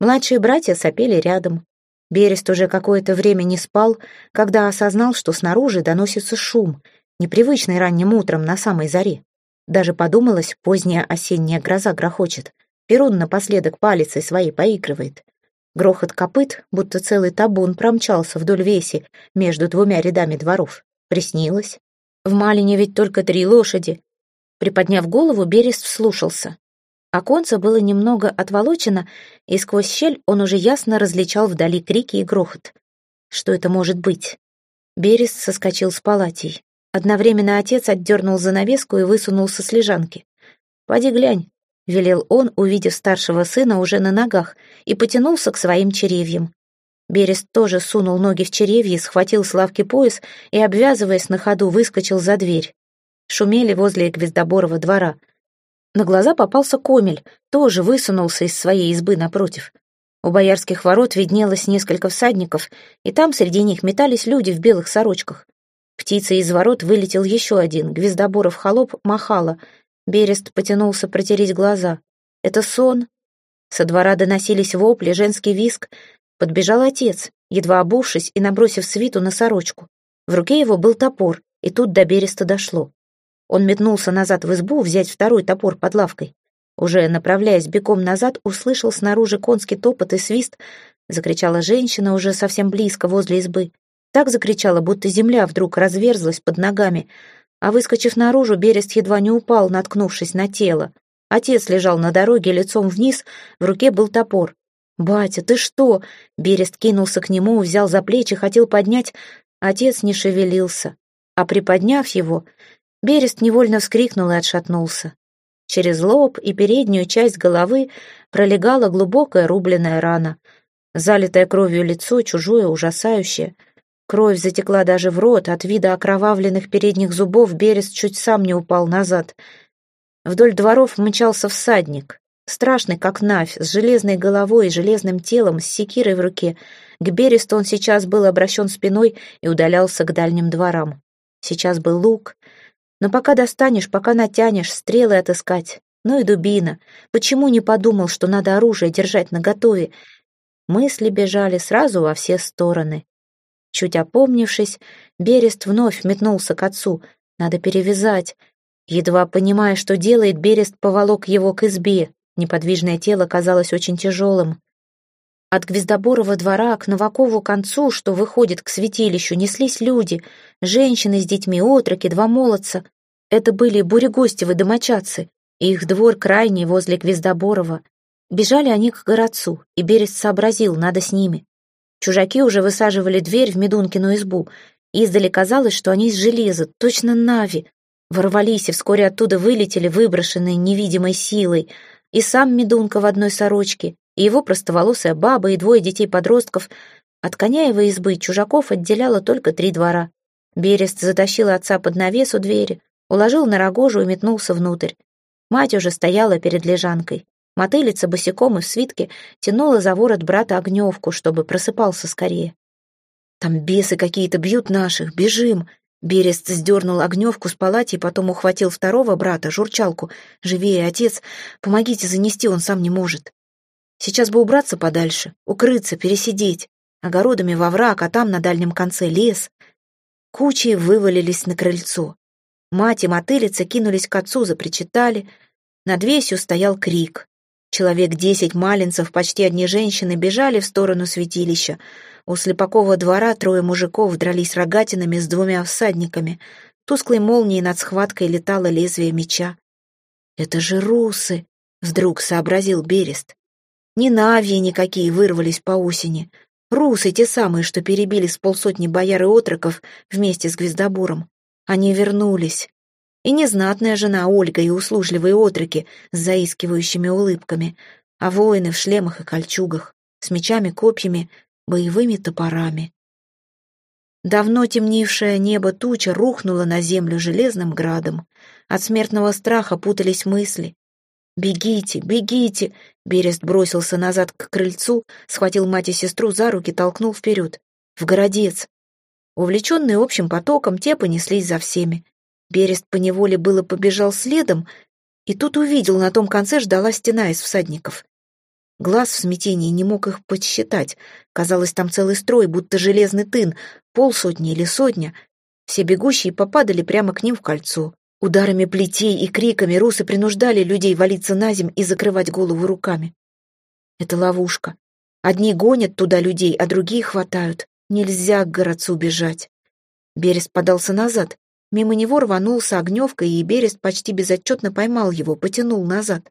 Младшие братья сопели рядом. Берест уже какое-то время не спал, когда осознал, что снаружи доносится шум, непривычный ранним утром на самой заре. Даже подумалось, поздняя осенняя гроза грохочет. Перун напоследок палицей своей поигрывает. Грохот копыт, будто целый табун промчался вдоль веси между двумя рядами дворов. Приснилось. В Малине ведь только три лошади. Приподняв голову, Берест вслушался. Оконце было немного отволочено, и сквозь щель он уже ясно различал вдали крики и грохот. Что это может быть? Берест соскочил с палатей. Одновременно отец отдернул занавеску и высунулся с лежанки. «Поди глянь», — велел он, увидев старшего сына уже на ногах, и потянулся к своим черевьям. Берест тоже сунул ноги в черевья, схватил с лавки пояс и, обвязываясь на ходу, выскочил за дверь. Шумели возле Гвездоборова двора. На глаза попался комель, тоже высунулся из своей избы напротив. У боярских ворот виднелось несколько всадников, и там среди них метались люди в белых сорочках. Птицей из ворот вылетел еще один, Гвездоборов холоп махала. Берест потянулся протереть глаза. «Это сон?» Со двора доносились вопли, женский виск. Подбежал отец, едва обувшись и набросив свиту на сорочку. В руке его был топор, и тут до Береста дошло. Он метнулся назад в избу взять второй топор под лавкой. Уже направляясь бегом назад, услышал снаружи конский топот и свист. Закричала женщина уже совсем близко возле избы. Так закричала, будто земля вдруг разверзлась под ногами. А выскочив наружу, Берест едва не упал, наткнувшись на тело. Отец лежал на дороге лицом вниз, в руке был топор. «Батя, ты что?» Берест кинулся к нему, взял за плечи, хотел поднять. Отец не шевелился. А приподняв его, Берест невольно вскрикнул и отшатнулся. Через лоб и переднюю часть головы пролегала глубокая рубленная рана. Залитое кровью лицо, чужое, ужасающее. Кровь затекла даже в рот, от вида окровавленных передних зубов Берест чуть сам не упал назад. Вдоль дворов мчался всадник, страшный, как Навь, с железной головой и железным телом, с секирой в руке. К Бересту он сейчас был обращен спиной и удалялся к дальним дворам. Сейчас был лук, но пока достанешь, пока натянешь, стрелы отыскать. Ну и дубина. Почему не подумал, что надо оружие держать наготове? Мысли бежали сразу во все стороны. Чуть опомнившись, Берест вновь метнулся к отцу. Надо перевязать. Едва понимая, что делает, Берест поволок его к избе. Неподвижное тело казалось очень тяжелым. От Гвездоборова двора к Новакову концу, что выходит к святилищу, неслись люди, женщины с детьми, отроки, два молодца. Это были бурегостевы домочадцы, и их двор крайний возле Гвездоборова. Бежали они к городцу, и Берест сообразил, надо с ними. Чужаки уже высаживали дверь в Медункину избу. Издали казалось, что они из железа, точно нави. Ворвались и вскоре оттуда вылетели, выброшенные невидимой силой. И сам Медунка в одной сорочке, и его простоволосая баба, и двое детей-подростков. От Коняева избы чужаков отделяло только три двора. Берест затащил отца под навес у двери, уложил на рогожу и метнулся внутрь. Мать уже стояла перед лежанкой. Мотылица босиком и в свитке тянула за ворот брата огневку, чтобы просыпался скорее. «Там бесы какие-то бьют наших, бежим!» Берест сдернул огневку с палати и потом ухватил второго брата, журчалку. «Живее, отец! Помогите занести, он сам не может!» Сейчас бы убраться подальше, укрыться, пересидеть. Огородами во враг, а там на дальнем конце лес. Кучи вывалились на крыльцо. Мать и мотылица кинулись к отцу, запричитали. Над весью стоял крик. Человек десять малинцев, почти одни женщины, бежали в сторону святилища. У слепакова двора трое мужиков дрались рогатинами с двумя всадниками. Тусклой молнией над схваткой летало лезвие меча. «Это же русы!» — вдруг сообразил Берест. Не навьи никакие вырвались по осени. Русы, те самые, что перебили с полсотни бояр и отроков вместе с Гвездобором. Они вернулись. И незнатная жена Ольга и услужливые отроки с заискивающими улыбками, а воины в шлемах и кольчугах, с мечами, копьями, боевыми топорами. Давно темневшее небо туча рухнула на землю железным градом. От смертного страха путались мысли. «Бегите, бегите!» Берест бросился назад к крыльцу, схватил мать и сестру за руки, толкнул вперед. «В городец!» Увлеченные общим потоком, те понеслись за всеми. Берест поневоле было побежал следом, и тут увидел, на том конце ждала стена из всадников. Глаз в смятении не мог их подсчитать. Казалось, там целый строй, будто железный тын, полсотни или сотня. Все бегущие попадали прямо к ним в кольцо. Ударами плетей и криками русы принуждали людей валиться на земь и закрывать голову руками. Это ловушка. Одни гонят туда людей, а другие хватают. Нельзя к городцу бежать. Берест подался назад. Мимо него рванулся огневка, и Берест почти безотчетно поймал его, потянул назад.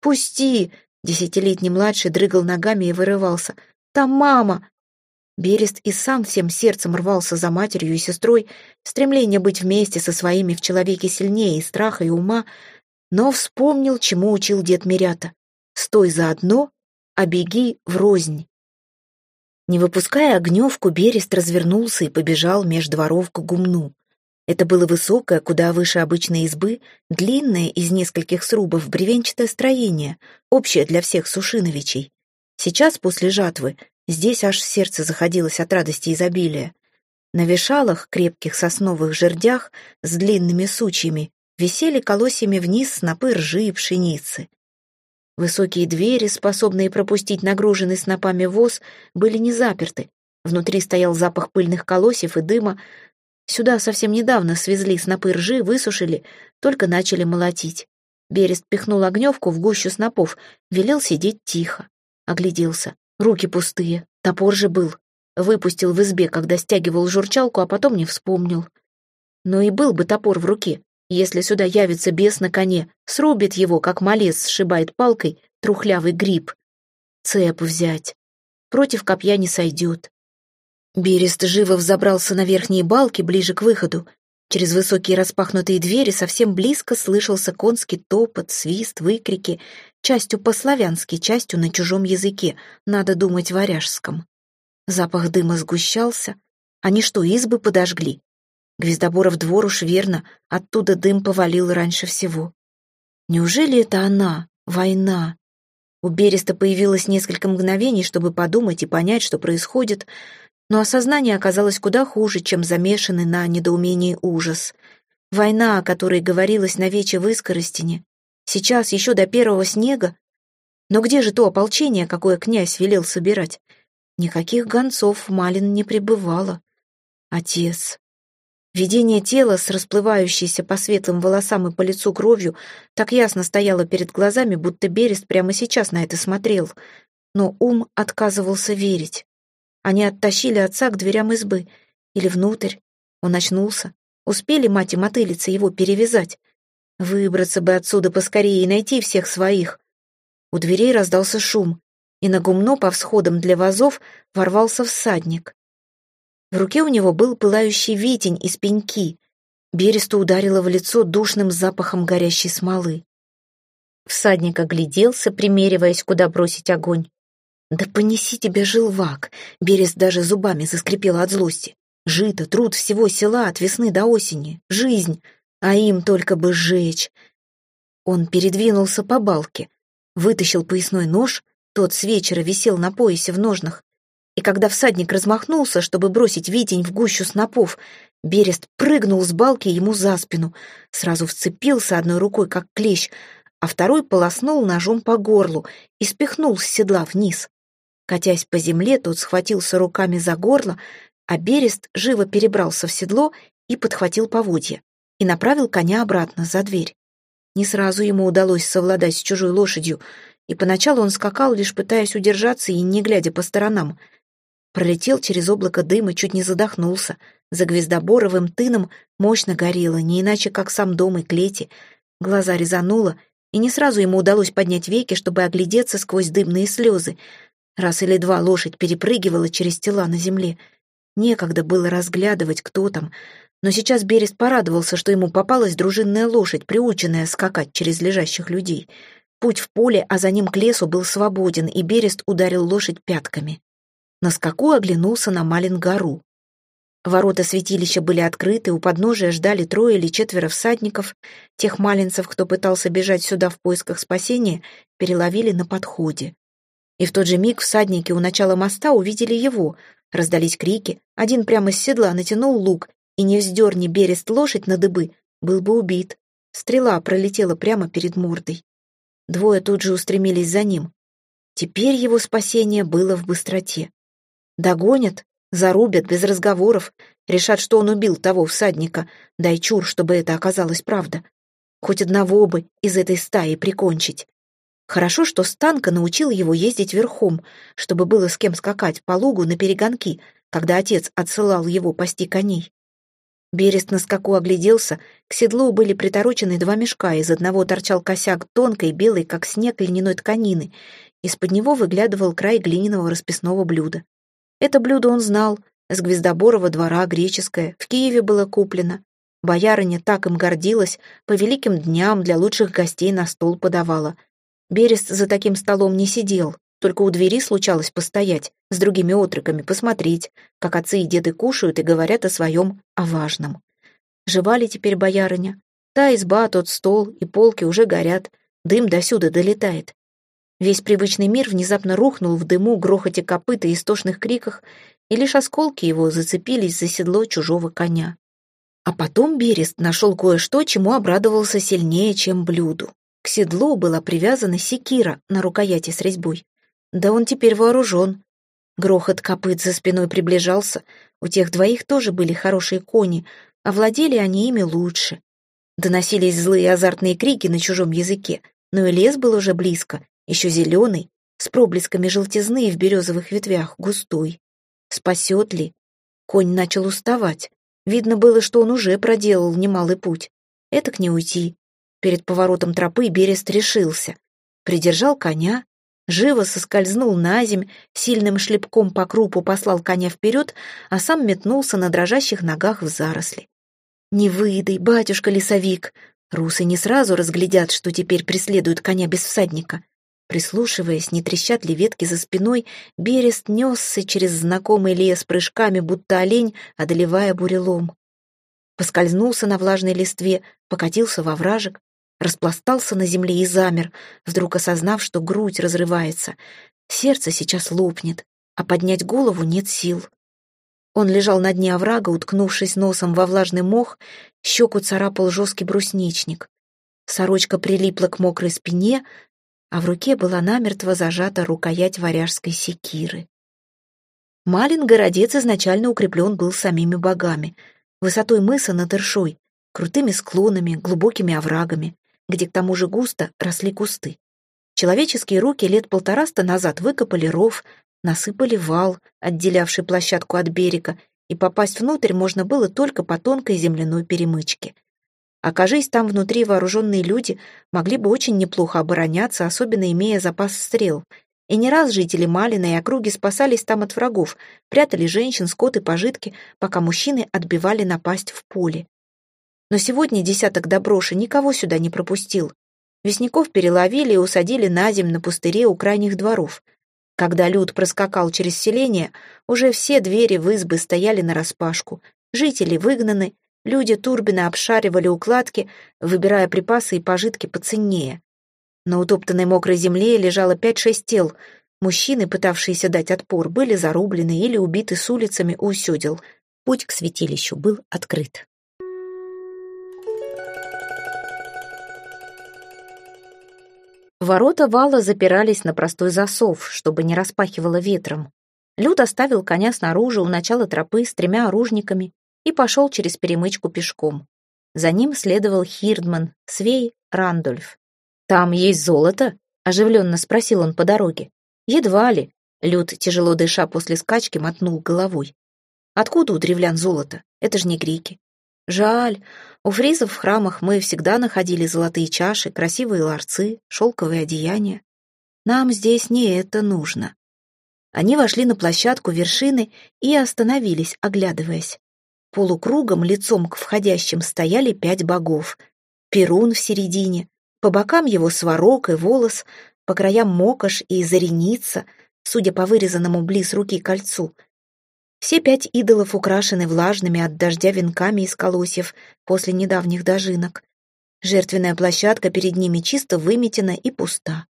«Пусти!» Десятилетний младший дрыгал ногами и вырывался. «Там мама!» Берест и сам всем сердцем рвался за матерью и сестрой, стремление быть вместе со своими в человеке сильнее и страха, и ума, но вспомнил, чему учил дед Мирята. «Стой заодно, а беги врознь». Не выпуская огневку, Берест развернулся и побежал меж дворов к гумну. Это было высокое, куда выше обычной избы, длинное из нескольких срубов бревенчатое строение, общее для всех Сушиновичей. Сейчас, после жатвы, здесь аж сердце заходилось от радости изобилия. На вешалах, крепких сосновых жердях с длинными сучьями, висели колосьями вниз снопы ржи и пшеницы. Высокие двери, способные пропустить нагруженный снопами воз, были не заперты. Внутри стоял запах пыльных колосьев и дыма. Сюда совсем недавно свезли снопы ржи, высушили, только начали молотить. Берест пихнул огневку в гущу снопов, велел сидеть тихо. Огляделся. Руки пустые, топор же был. Выпустил в избе, когда стягивал журчалку, а потом не вспомнил. Но и был бы топор в руке, если сюда явится бес на коне, срубит его, как малец сшибает палкой трухлявый гриб. Цеп взять. Против копья не сойдет. Берест живо взобрался на верхние балки, ближе к выходу. Через высокие распахнутые двери совсем близко слышался конский топот, свист, выкрики, частью по-славянски, частью на чужом языке, надо думать варяжском. Запах дыма сгущался. Они что, избы подожгли? Гвездоборов двор уж верно, оттуда дым повалил раньше всего. Неужели это она, война? У Береста появилось несколько мгновений, чтобы подумать и понять, что происходит, но осознание оказалось куда хуже, чем замешанный на недоумении ужас. Война, о которой говорилось на вече в Искоростине, сейчас еще до первого снега. Но где же то ополчение, какое князь велел собирать? Никаких гонцов в Малин не прибывало. Отец, Видение тела с расплывающейся по светлым волосам и по лицу кровью так ясно стояло перед глазами, будто Берест прямо сейчас на это смотрел. Но ум отказывался верить. Они оттащили отца к дверям избы. Или внутрь. Он очнулся. Успели мать и мотылица его перевязать. Выбраться бы отсюда поскорее и найти всех своих. У дверей раздался шум, и на гумно по всходам для вазов ворвался всадник. В руке у него был пылающий витень из пеньки. Бересту ударило в лицо душным запахом горящей смолы. Всадник огляделся, примериваясь, куда бросить огонь. «Да понеси тебя, желвак!» Берест даже зубами заскрипел от злости. «Жито, труд всего села от весны до осени, жизнь, а им только бы сжечь!» Он передвинулся по балке, вытащил поясной нож, тот с вечера висел на поясе в ножнах, и когда всадник размахнулся, чтобы бросить Витень в гущу снопов, Берест прыгнул с балки ему за спину, сразу вцепился одной рукой, как клещ, а второй полоснул ножом по горлу и спихнул с седла вниз. Катясь по земле, тот схватился руками за горло, а Берест живо перебрался в седло и подхватил поводья, и направил коня обратно за дверь. Не сразу ему удалось совладать с чужой лошадью, и поначалу он скакал, лишь пытаясь удержаться и не глядя по сторонам — Пролетел через облако дыма, чуть не задохнулся. За гвездоборовым тыном мощно горело, не иначе, как сам дом и клети. Глаза резануло, и не сразу ему удалось поднять веки, чтобы оглядеться сквозь дымные слезы. Раз или два лошадь перепрыгивала через тела на земле. Некогда было разглядывать, кто там. Но сейчас Берест порадовался, что ему попалась дружинная лошадь, приученная скакать через лежащих людей. Путь в поле, а за ним к лесу был свободен, и Берест ударил лошадь пятками. На скаку оглянулся на Малин-гору. Ворота святилища были открыты, у подножия ждали трое или четверо всадников. Тех малинцев, кто пытался бежать сюда в поисках спасения, переловили на подходе. И в тот же миг всадники у начала моста увидели его. Раздались крики, один прямо с седла натянул лук, и не вздерни берест лошадь на дыбы, был бы убит. Стрела пролетела прямо перед мордой. Двое тут же устремились за ним. Теперь его спасение было в быстроте. Догонят, зарубят без разговоров, решат, что он убил того всадника. Дай чур, чтобы это оказалось правда. Хоть одного бы из этой стаи прикончить. Хорошо, что Станка научил его ездить верхом, чтобы было с кем скакать по лугу на перегонки, когда отец отсылал его пасти коней. Берест на скаку огляделся, к седлу были приторочены два мешка, из одного торчал косяк тонкой, белой, как снег, льняной тканины. Из-под него выглядывал край глиняного расписного блюда. Это блюдо он знал, с Гвездоборова двора, греческое, в Киеве было куплено. Боярыня так им гордилась, по великим дням для лучших гостей на стол подавала. Берест за таким столом не сидел, только у двери случалось постоять, с другими отроками посмотреть, как отцы и деды кушают и говорят о своем, о важном. Жевали теперь боярыня. Та изба, тот стол и полки уже горят, дым досюда долетает. Весь привычный мир внезапно рухнул в дыму, грохоте копыта и истошных криках, и лишь осколки его зацепились за седло чужого коня. А потом Берест нашел кое-что, чему обрадовался сильнее, чем блюду. К седлу была привязана секира на рукояти с резьбой. Да он теперь вооружен. Грохот копыт за спиной приближался. У тех двоих тоже были хорошие кони, а владели они ими лучше. Доносились злые азартные крики на чужом языке, но и лес был уже близко, еще зеленый, с проблесками желтизны в березовых ветвях, густой. Спасет ли? Конь начал уставать. Видно было, что он уже проделал немалый путь. Это к не уйти. Перед поворотом тропы Берест решился. Придержал коня, живо соскользнул на земь, сильным шлепком по крупу послал коня вперед, а сам метнулся на дрожащих ногах в заросли. «Не выдай, батюшка-лесовик!» Русы не сразу разглядят, что теперь преследуют коня без всадника. Прислушиваясь, не трещат ли ветки за спиной, Берест несся через знакомый лес прыжками, будто олень, одолевая бурелом. Поскользнулся на влажной листве, покатился во вражек, распластался на земле и замер, вдруг осознав, что грудь разрывается. Сердце сейчас лопнет, а поднять голову нет сил. Он лежал на дне оврага, уткнувшись носом во влажный мох, щеку царапал жесткий брусничник. Сорочка прилипла к мокрой спине, а в руке была намертво зажата рукоять варяжской секиры. Малин городец изначально укреплен был самими богами, высотой мыса над Иршой, крутыми склонами, глубокими оврагами где к тому же густо росли кусты. Человеческие руки лет полтораста назад выкопали ров, насыпали вал, отделявший площадку от берега, и попасть внутрь можно было только по тонкой земляной перемычке. Окажись там внутри вооруженные люди, могли бы очень неплохо обороняться, особенно имея запас стрел. И не раз жители Малина и округи спасались там от врагов, прятали женщин, скот и пожитки, пока мужчины отбивали напасть в поле. Но сегодня десяток доброши никого сюда не пропустил. Весников переловили и усадили на земь на пустыре у крайних дворов. Когда люд проскакал через селение, уже все двери в избы стояли нараспашку. Жители выгнаны, люди Турбина обшаривали укладки, выбирая припасы и пожитки поценнее. На утоптанной мокрой земле лежало пять-шесть тел. Мужчины, пытавшиеся дать отпор, были зарублены или убиты с улицами у седел. Путь к святилищу был открыт. Ворота вала запирались на простой засов, чтобы не распахивало ветром. Люд оставил коня снаружи у начала тропы с тремя оружниками и пошел через перемычку пешком. За ним следовал Хирдман, Свей, Рандольф. «Там есть золото?» — оживленно спросил он по дороге. «Едва ли». Люд, тяжело дыша после скачки, мотнул головой. «Откуда у древлян золото? Это же не греки». «Жаль. У фризов в храмах мы всегда находили золотые чаши, красивые ларцы, шелковые одеяния. Нам здесь не это нужно. Они вошли на площадку вершины и остановились, оглядываясь. Полукругом, лицом к входящим, стояли пять богов. Перун в середине, по бокам его сварог и волос, по краям мокаш и зареница, судя по вырезанному близ руки кольцу — все пять идолов украшены влажными от дождя венками из колосьев после недавних дожинок. Жертвенная площадка перед ними чисто выметена и пуста.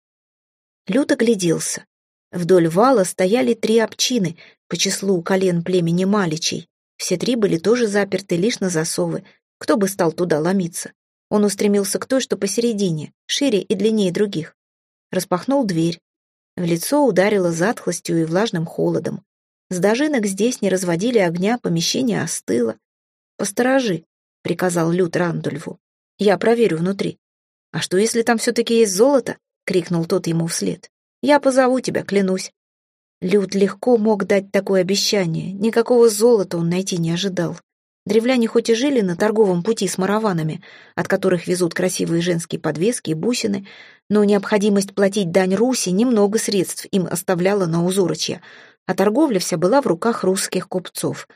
Люто гляделся. Вдоль вала стояли три обчины по числу колен племени Маличей. Все три были тоже заперты лишь на засовы. Кто бы стал туда ломиться? Он устремился к той, что посередине, шире и длиннее других. Распахнул дверь. В лицо ударило затхлостью и влажным холодом. С дожинок здесь не разводили огня, помещение остыло. «Посторожи», — приказал Люд Рандульфу. «Я проверю внутри». «А что, если там все-таки есть золото?» — крикнул тот ему вслед. «Я позову тебя, клянусь». Люд легко мог дать такое обещание, никакого золота он найти не ожидал. Древляне хоть и жили на торговом пути с мараванами, от которых везут красивые женские подвески и бусины, но необходимость платить дань Руси немного средств им оставляла на узорочье, а торговля вся была в руках русских купцов.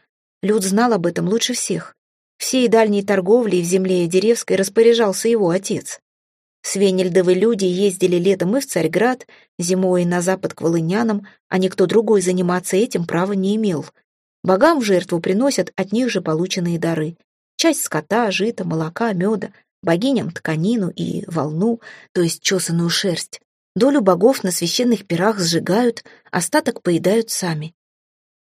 Люд знал об этом лучше всех. Всей дальней торговлей в земле Деревской распоряжался его отец. Свенельдовы люди ездили летом и в Царьград, зимой на запад к волынянам, а никто другой заниматься этим права не имел — Богам в жертву приносят от них же полученные дары. Часть скота, жита, молока, меда, богиням тканину и волну, то есть чесаную шерсть. Долю богов на священных пирах сжигают, остаток поедают сами.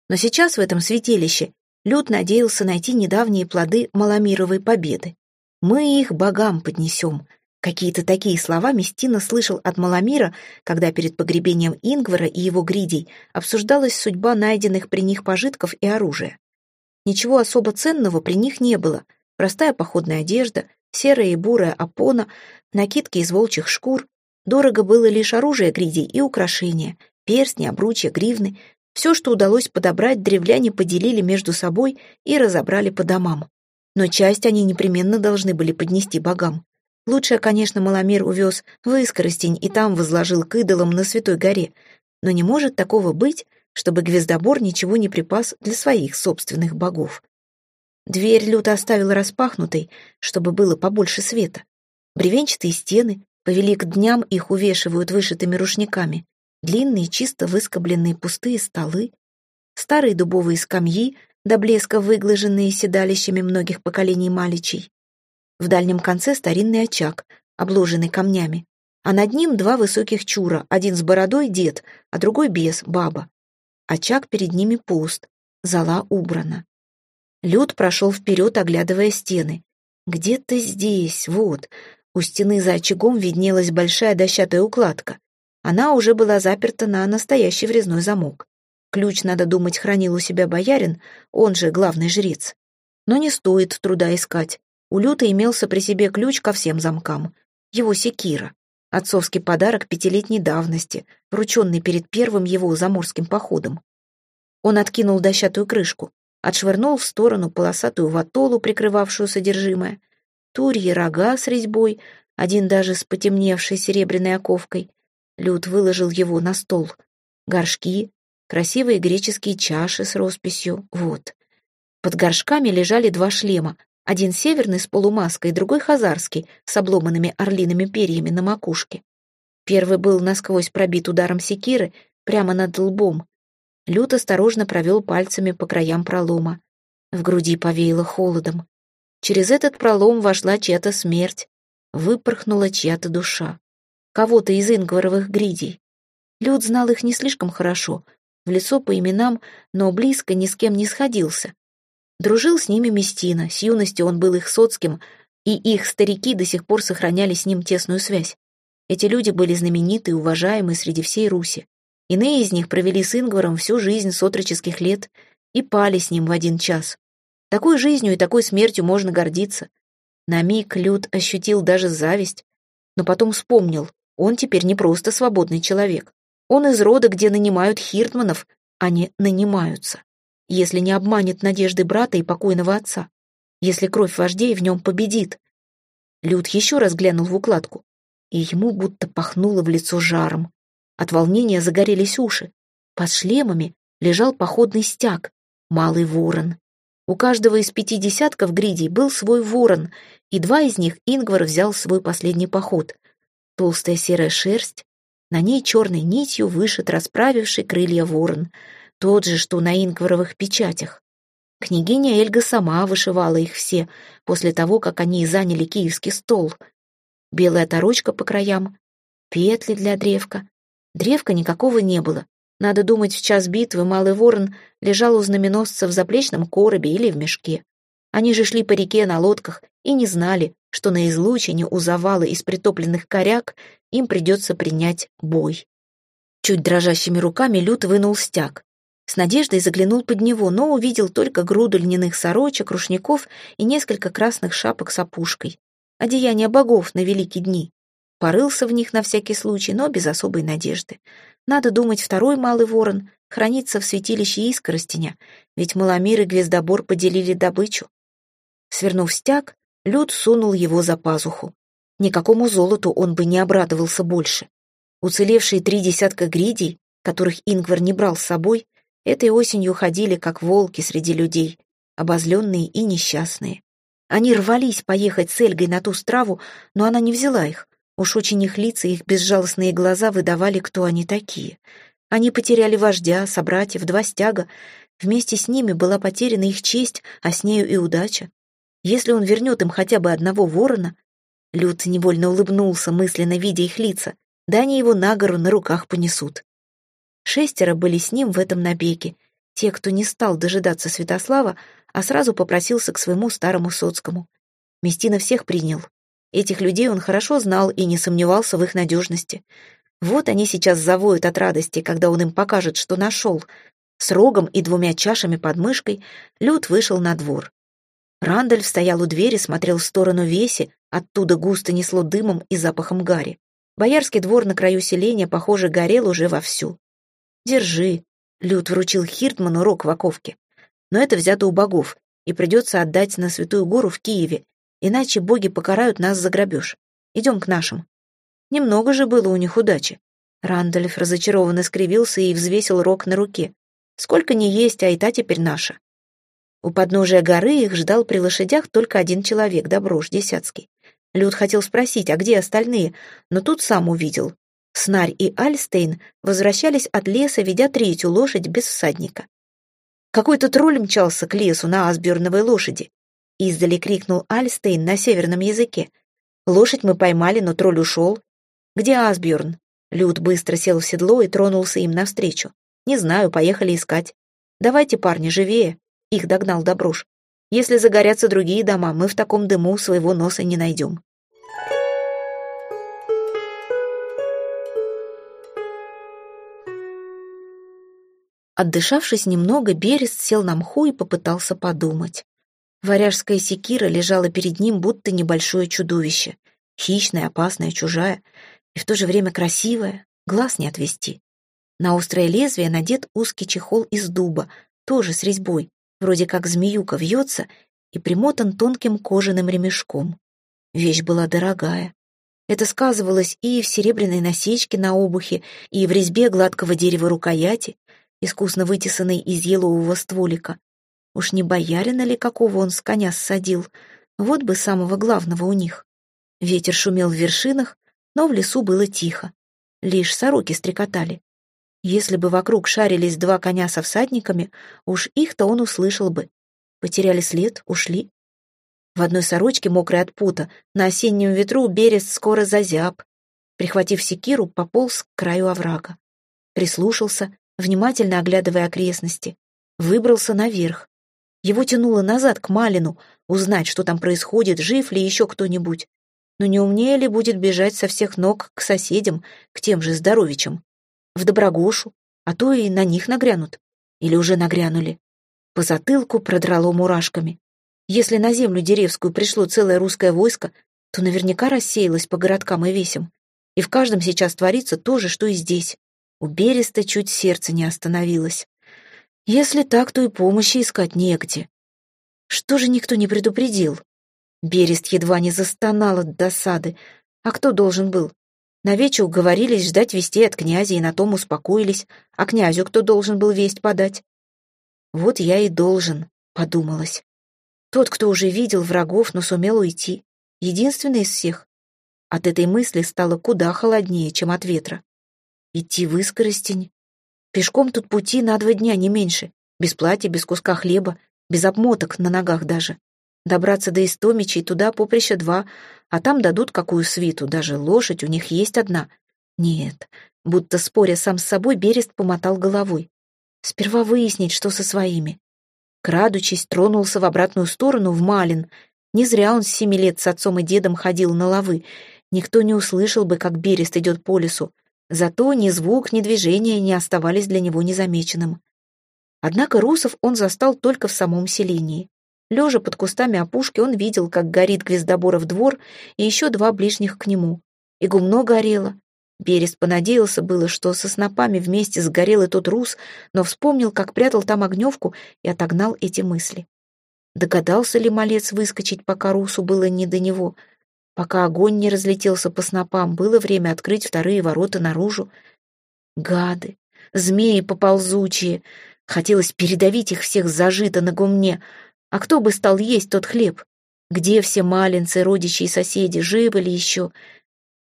Но сейчас в этом святилище Люд надеялся найти недавние плоды Маламировой победы. «Мы их богам поднесем», Какие-то такие слова Местина слышал от Маламира, когда перед погребением Ингвара и его гридей обсуждалась судьба найденных при них пожитков и оружия. Ничего особо ценного при них не было. Простая походная одежда, серая и бурая опона, накидки из волчьих шкур. Дорого было лишь оружие гридей и украшения, перстни, обручья, гривны. Все, что удалось подобрать, древляне поделили между собой и разобрали по домам. Но часть они непременно должны были поднести богам. Лучше, конечно, Маломир увез в Искоростень и там возложил к идолам на Святой горе, но не может такого быть, чтобы Гвездобор ничего не припас для своих собственных богов. Дверь люто оставил распахнутой, чтобы было побольше света. Бревенчатые стены, повели к дням их увешивают вышитыми рушниками, длинные, чисто выскобленные пустые столы, старые дубовые скамьи, до блеска выглаженные седалищами многих поколений маличей, в дальнем конце старинный очаг, обложенный камнями, а над ним два высоких чура, один с бородой дед, а другой без, баба. Очаг перед ними пуст, зала убрана. Люд прошел вперед, оглядывая стены. Где-то здесь, вот, у стены за очагом виднелась большая дощатая укладка. Она уже была заперта на настоящий врезной замок. Ключ, надо думать, хранил у себя боярин, он же главный жрец. Но не стоит труда искать. У Люты имелся при себе ключ ко всем замкам. Его секира. Отцовский подарок пятилетней давности, врученный перед первым его заморским походом. Он откинул дощатую крышку, отшвырнул в сторону полосатую ватолу, прикрывавшую содержимое, турьи рога с резьбой, один даже с потемневшей серебряной оковкой. Люд выложил его на стол. Горшки, красивые греческие чаши с росписью, вот. Под горшками лежали два шлема, один северный с полумаской, другой хазарский, с обломанными орлиными перьями на макушке. Первый был насквозь пробит ударом секиры прямо над лбом. Лют осторожно провел пальцами по краям пролома. В груди повеяло холодом. Через этот пролом вошла чья-то смерть, выпорхнула чья-то душа. Кого-то из ингваровых гридей. Люд знал их не слишком хорошо, в лицо по именам, но близко ни с кем не сходился. Дружил с ними Местина, с юности он был их соцким, и их старики до сих пор сохраняли с ним тесную связь. Эти люди были знамениты и уважаемы среди всей Руси. Иные из них провели с Ингваром всю жизнь с отроческих лет и пали с ним в один час. Такой жизнью и такой смертью можно гордиться. На миг Люд ощутил даже зависть, но потом вспомнил, он теперь не просто свободный человек. Он из рода, где нанимают хиртманов, а не нанимаются если не обманет надежды брата и покойного отца, если кровь вождей в нем победит. Люд еще раз глянул в укладку, и ему будто пахнуло в лицо жаром. От волнения загорелись уши. Под шлемами лежал походный стяг, малый ворон. У каждого из пяти десятков гридей был свой ворон, и два из них Ингвар взял в свой последний поход. Толстая серая шерсть, на ней черной нитью вышит расправивший крылья ворон — тот же, что на инкваровых печатях. Княгиня Эльга сама вышивала их все, после того, как они заняли киевский стол. Белая торочка по краям, петли для древка. Древка никакого не было. Надо думать, в час битвы Малый Ворон лежал у знаменосца в заплечном коробе или в мешке. Они же шли по реке на лодках и не знали, что на излучине у завала из притопленных коряк им придется принять бой. Чуть дрожащими руками Лют вынул стяг. С надеждой заглянул под него, но увидел только груду льняных сорочек, рушников и несколько красных шапок с опушкой. Одеяния богов на великие дни. Порылся в них на всякий случай, но без особой надежды. Надо думать, второй малый ворон хранится в святилище Искоростеня, ведь Маломир и Гвездобор поделили добычу. Свернув стяг, Люд сунул его за пазуху. Никакому золоту он бы не обрадовался больше. Уцелевшие три десятка гридей, которых Ингвар не брал с собой, этой осенью ходили как волки среди людей, обозленные и несчастные. Они рвались поехать с Эльгой на ту страву, но она не взяла их. Уж очень их лица и их безжалостные глаза выдавали, кто они такие. Они потеряли вождя, собратьев, два стяга. Вместе с ними была потеряна их честь, а с нею и удача. Если он вернет им хотя бы одного ворона... Люд невольно улыбнулся, мысленно видя их лица. Да они его на гору на руках понесут. Шестеро были с ним в этом набеге. Те, кто не стал дожидаться Святослава, а сразу попросился к своему старому соцкому. Местина всех принял. Этих людей он хорошо знал и не сомневался в их надежности. Вот они сейчас завоют от радости, когда он им покажет, что нашел. С рогом и двумя чашами под мышкой Люд вышел на двор. Рандальф стоял у двери, смотрел в сторону веси, оттуда густо несло дымом и запахом гари. Боярский двор на краю селения, похоже, горел уже вовсю. «Держи», — Люд вручил Хиртману рог в оковке. «Но это взято у богов, и придется отдать на Святую Гору в Киеве, иначе боги покарают нас за грабеж. Идем к нашим». Немного же было у них удачи. Рандольф разочарованно скривился и взвесил рог на руке. Сколько не есть, а и та теперь наша. У подножия горы их ждал при лошадях только один человек, Доброш Десяцкий. Люд хотел спросить, а где остальные, но тут сам увидел. Снарь и Альстейн возвращались от леса, ведя третью лошадь без всадника. Какой-то тролль мчался к лесу на асберновой лошади. Издали крикнул Альстейн на северном языке. Лошадь мы поймали, но тролль ушел. Где Асбjörn? Люд быстро сел в седло и тронулся им навстречу. Не знаю, поехали искать. Давайте, парни, живее. Их догнал Добруш. Если загорятся другие дома, мы в таком дыму своего носа не найдем. Отдышавшись немного, Берест сел на мху и попытался подумать. Варяжская секира лежала перед ним, будто небольшое чудовище. Хищная, опасная, чужая, и в то же время красивая, глаз не отвести. На острое лезвие надет узкий чехол из дуба, тоже с резьбой, вроде как змеюка вьется и примотан тонким кожаным ремешком. Вещь была дорогая. Это сказывалось и в серебряной насечке на обухе, и в резьбе гладкого дерева рукояти, искусно вытесанной из елового стволика. Уж не боярина ли какого он с коня ссадил? Вот бы самого главного у них. Ветер шумел в вершинах, но в лесу было тихо. Лишь сороки стрекотали. Если бы вокруг шарились два коня со всадниками, уж их-то он услышал бы. Потеряли след, ушли. В одной сорочке, мокрой от пута, на осеннем ветру берест скоро зазяб. Прихватив секиру, пополз к краю оврага. Прислушался, внимательно оглядывая окрестности. Выбрался наверх. Его тянуло назад к Малину, узнать, что там происходит, жив ли еще кто-нибудь. Но не умнее ли будет бежать со всех ног к соседям, к тем же Здоровичам? в Доброгошу, а то и на них нагрянут. Или уже нагрянули. По затылку продрало мурашками. Если на землю деревскую пришло целое русское войско, то наверняка рассеялось по городкам и весям. И в каждом сейчас творится то же, что и здесь. У Береста чуть сердце не остановилось. Если так, то и помощи искать негде. Что же никто не предупредил? Берест едва не застонал от досады. А кто должен был? На вечер уговорились ждать вестей от князя и на том успокоились, а князю кто должен был весть подать? Вот я и должен, подумалось. Тот, кто уже видел врагов, но сумел уйти. Единственный из всех. От этой мысли стало куда холоднее, чем от ветра. Идти в искоростень. Пешком тут пути на два дня, не меньше. Без платья, без куска хлеба, без обмоток на ногах даже. Добраться до Истомичей туда поприща два, а там дадут какую свиту, даже лошадь у них есть одна. Нет, будто споря сам с собой, Берест помотал головой. Сперва выяснить, что со своими. Крадучись, тронулся в обратную сторону, в Малин. Не зря он с семи лет с отцом и дедом ходил на лавы. Никто не услышал бы, как Берест идет по лесу. Зато ни звук, ни движение не оставались для него незамеченным. Однако русов он застал только в самом селении. Лежа под кустами опушки, он видел, как горит Гвездоборов двор и еще два ближних к нему. И гумно горело. Берест понадеялся было, что со снопами вместе сгорел и тот рус, но вспомнил, как прятал там огневку и отогнал эти мысли. Догадался ли малец выскочить, пока Русу было не до него? Пока огонь не разлетелся по снопам, было время открыть вторые ворота наружу. Гады, змеи поползучие. Хотелось передавить их всех зажито на гумне. А кто бы стал есть тот хлеб? Где все маленцы, родичи и соседи, живы ли еще?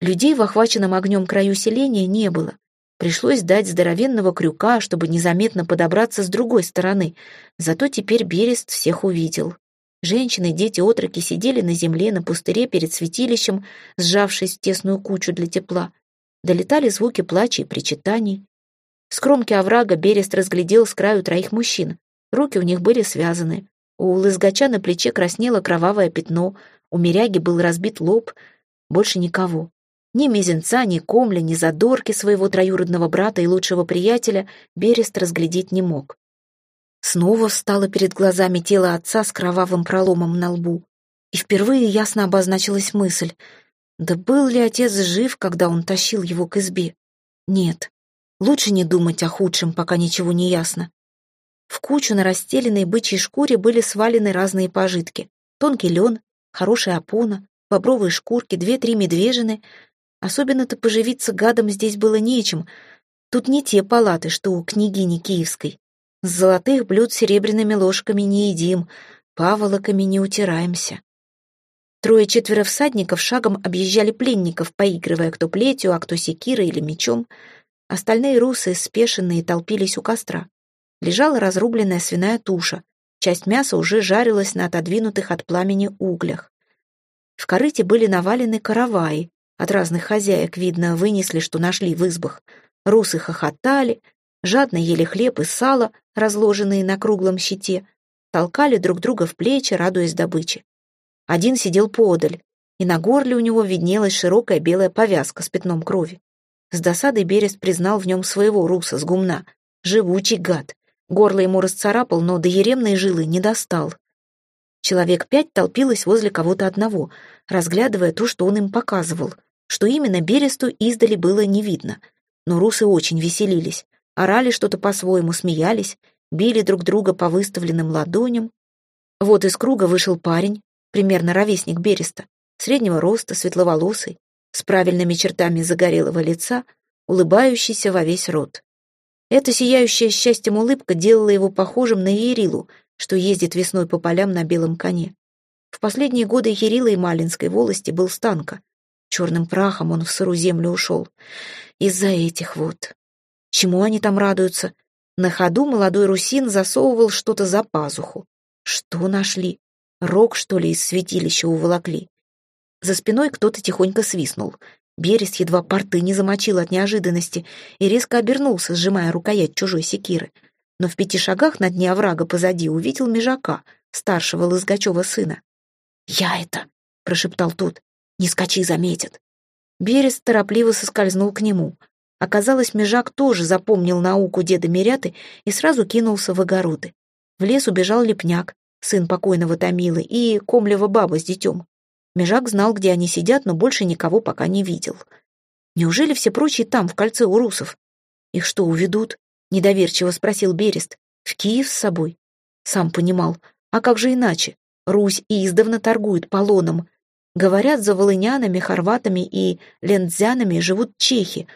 Людей в охваченном огнем краю селения не было. Пришлось дать здоровенного крюка, чтобы незаметно подобраться с другой стороны. Зато теперь Берест всех увидел. Женщины, дети, отроки сидели на земле, на пустыре перед святилищем, сжавшись в тесную кучу для тепла. Долетали звуки плача и причитаний. С кромки оврага Берест разглядел с краю троих мужчин. Руки у них были связаны. У лызгача на плече краснело кровавое пятно, у Миряги был разбит лоб. Больше никого. Ни мизинца, ни комля, ни задорки своего троюродного брата и лучшего приятеля Берест разглядеть не мог. Снова встало перед глазами тело отца с кровавым проломом на лбу. И впервые ясно обозначилась мысль. Да был ли отец жив, когда он тащил его к избе? Нет. Лучше не думать о худшем, пока ничего не ясно. В кучу на расстеленной бычьей шкуре были свалены разные пожитки. Тонкий лен, хорошая опона, бобровые шкурки, две-три медвежины — Особенно-то поживиться гадом здесь было нечем. Тут не те палаты, что у княгини Киевской. Золотых блюд серебряными ложками не едим, паволоками не утираемся. Трое-четверо всадников шагом объезжали пленников, поигрывая кто плетью, а кто секирой или мечом. Остальные русы, спешенные, толпились у костра. Лежала разрубленная свиная туша. Часть мяса уже жарилась на отодвинутых от пламени углях. В корыте были навалены караваи, от разных хозяек, видно, вынесли, что нашли в избах. Русы хохотали, жадно ели хлеб и сало, разложенные на круглом щите, толкали друг друга в плечи, радуясь добыче. Один сидел поодаль, и на горле у него виднелась широкая белая повязка с пятном крови. С досадой Берест признал в нем своего руса с гумна. Живучий гад. Горло ему расцарапал, но до еремной жилы не достал. Человек пять толпилось возле кого-то одного, разглядывая то, что он им показывал — что именно Бересту издали было не видно. Но русы очень веселились, орали что-то по-своему, смеялись, били друг друга по выставленным ладоням. Вот из круга вышел парень, примерно ровесник Береста, среднего роста, светловолосый, с правильными чертами загорелого лица, улыбающийся во весь рот. Эта сияющая счастьем улыбка делала его похожим на Ерилу, что ездит весной по полям на белом коне. В последние годы Ерила и Малинской волости был Станка, Черным прахом он в сырую землю ушел. Из-за этих вот. Чему они там радуются? На ходу молодой русин засовывал что-то за пазуху. Что нашли? Рог, что ли, из святилища уволокли? За спиной кто-то тихонько свистнул. Берест едва порты не замочил от неожиданности и резко обернулся, сжимая рукоять чужой секиры. Но в пяти шагах на дне оврага позади увидел межака, старшего Лызгачева сына. «Я это!» — прошептал тот. Не скачи, заметят. Берест торопливо соскользнул к нему. Оказалось, Межак тоже запомнил науку деда Миряты и сразу кинулся в огороды. В лес убежал Лепняк, сын покойного Томилы, и Комлева баба с детем. Межак знал, где они сидят, но больше никого пока не видел. Неужели все прочие там, в кольце у русов? Их что, уведут? Недоверчиво спросил Берест. В Киев с собой? Сам понимал. А как же иначе? Русь издавна торгует полоном, Говорят, за волынянами, хорватами и лендзянами живут чехи,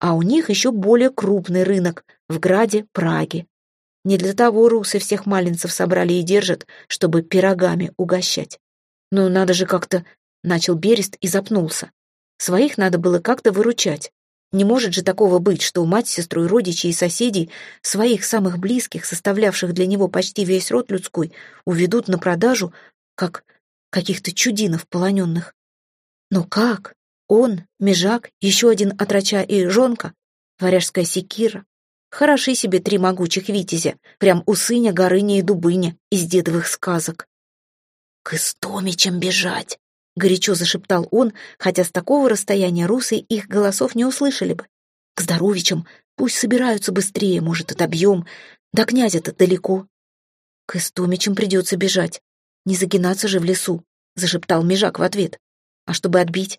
а у них еще более крупный рынок в Граде, Праге. Не для того русы всех маленцев собрали и держат, чтобы пирогами угощать. Ну, надо же как-то... Начал Берест и запнулся. Своих надо было как-то выручать. Не может же такого быть, что мать, сестру родичей и соседей, своих самых близких, составлявших для него почти весь род людской, уведут на продажу, как каких-то чудинов полоненных. Но как? Он, Межак, еще один отрача и жонка, варяжская секира. Хороши себе три могучих витязя, прям у сыня Горыня и Дубыня из дедовых сказок. «К Истомичам бежать!» — горячо зашептал он, хотя с такого расстояния русы их голосов не услышали бы. «К Здоровичам! Пусть собираются быстрее, может, отобьем. До князя-то далеко». «К Истомичам придется бежать. Не загинаться же в лесу, зашептал Межак в ответ. А чтобы отбить?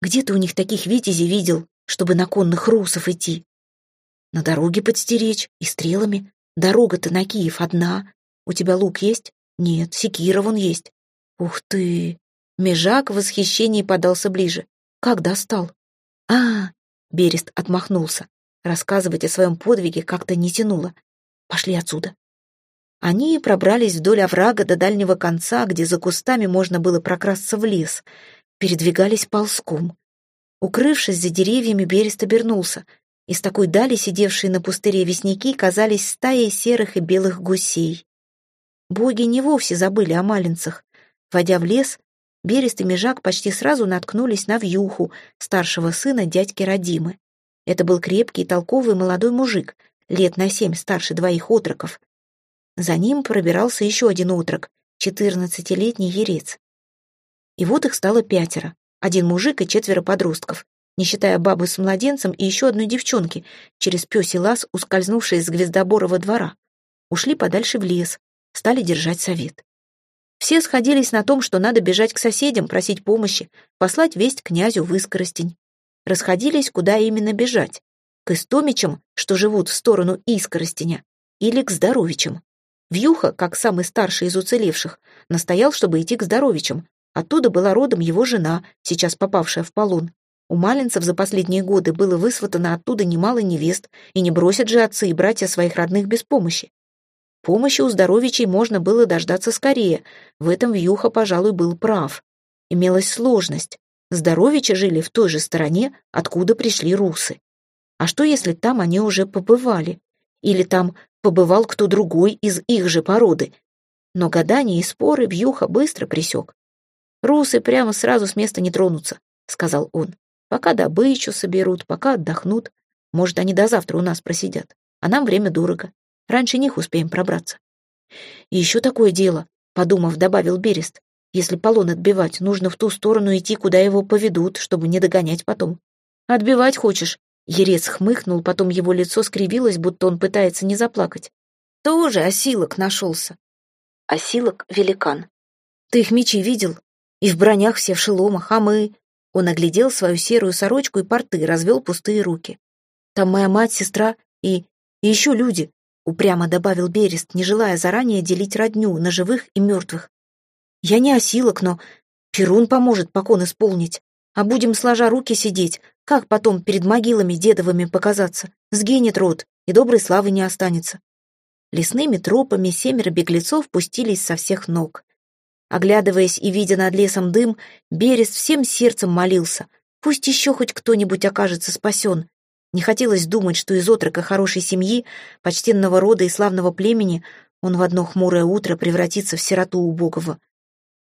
Где ты у них таких витязей видел, чтобы на конных русов идти? На дороге подстеречь и стрелами. Дорога-то на Киев одна. У тебя лук есть? Нет, секира вон есть. Ух ты! Межак в восхищении подался ближе. Как достал? А, Берест отмахнулся. Рассказывать о своем подвиге как-то не тянуло. Пошли отсюда. Они пробрались вдоль оврага до дальнего конца, где за кустами можно было прокрасться в лес. Передвигались ползком. Укрывшись за деревьями, Берест обернулся. Из такой дали сидевшие на пустыре весники казались стаей серых и белых гусей. Боги не вовсе забыли о маленцах. Войдя в лес, Берест и Межак почти сразу наткнулись на вьюху, старшего сына дядьки Радимы. Это был крепкий, толковый молодой мужик, лет на семь старше двоих отроков. За ним пробирался еще один отрок, четырнадцатилетний ерец. И вот их стало пятеро, один мужик и четверо подростков, не считая бабы с младенцем и еще одной девчонки, через пёсий лаз, ускользнувшей из Гвездоборова двора. Ушли подальше в лес, стали держать совет. Все сходились на том, что надо бежать к соседям, просить помощи, послать весть князю в Искоростень. Расходились, куда именно бежать. К Истомичам, что живут в сторону Искоростеня, или к Здоровичам. Вьюха, как самый старший из уцелевших, настоял, чтобы идти к Здоровичам. Оттуда была родом его жена, сейчас попавшая в полон. У маленцев за последние годы было высватано оттуда немало невест, и не бросят же отцы и братья своих родных без помощи. Помощи у здоровичей можно было дождаться скорее. В этом Вьюха, пожалуй, был прав. Имелась сложность. Здоровичи жили в той же стороне, откуда пришли русы. А что, если там они уже побывали? Или там побывал кто другой из их же породы? Но гадания и споры Вьюха быстро присек. «Русы прямо сразу с места не тронутся», — сказал он. «Пока добычу соберут, пока отдохнут. Может, они до завтра у нас просидят. А нам время дорого. Раньше них успеем пробраться. И еще такое дело, подумав, добавил Берест. Если полон отбивать, нужно в ту сторону идти, куда его поведут, чтобы не догонять потом. Отбивать хочешь? Ерец хмыкнул, потом его лицо скривилось, будто он пытается не заплакать. Тоже осилок нашелся. Осилок — великан. Ты их мечи видел? И в бронях все в шеломах, а мы... Он оглядел свою серую сорочку и порты, развел пустые руки. Там моя мать, сестра и... и еще люди упрямо добавил Берест, не желая заранее делить родню на живых и мертвых. «Я не осилок, но Перун поможет покон исполнить. А будем сложа руки сидеть, как потом перед могилами дедовыми показаться? Сгинет род, и доброй славы не останется». Лесными тропами семеро беглецов пустились со всех ног. Оглядываясь и видя над лесом дым, Берест всем сердцем молился. Пусть еще хоть кто-нибудь окажется спасен, не хотелось думать, что из отрока хорошей семьи, почтенного рода и славного племени он в одно хмурое утро превратится в сироту убогого.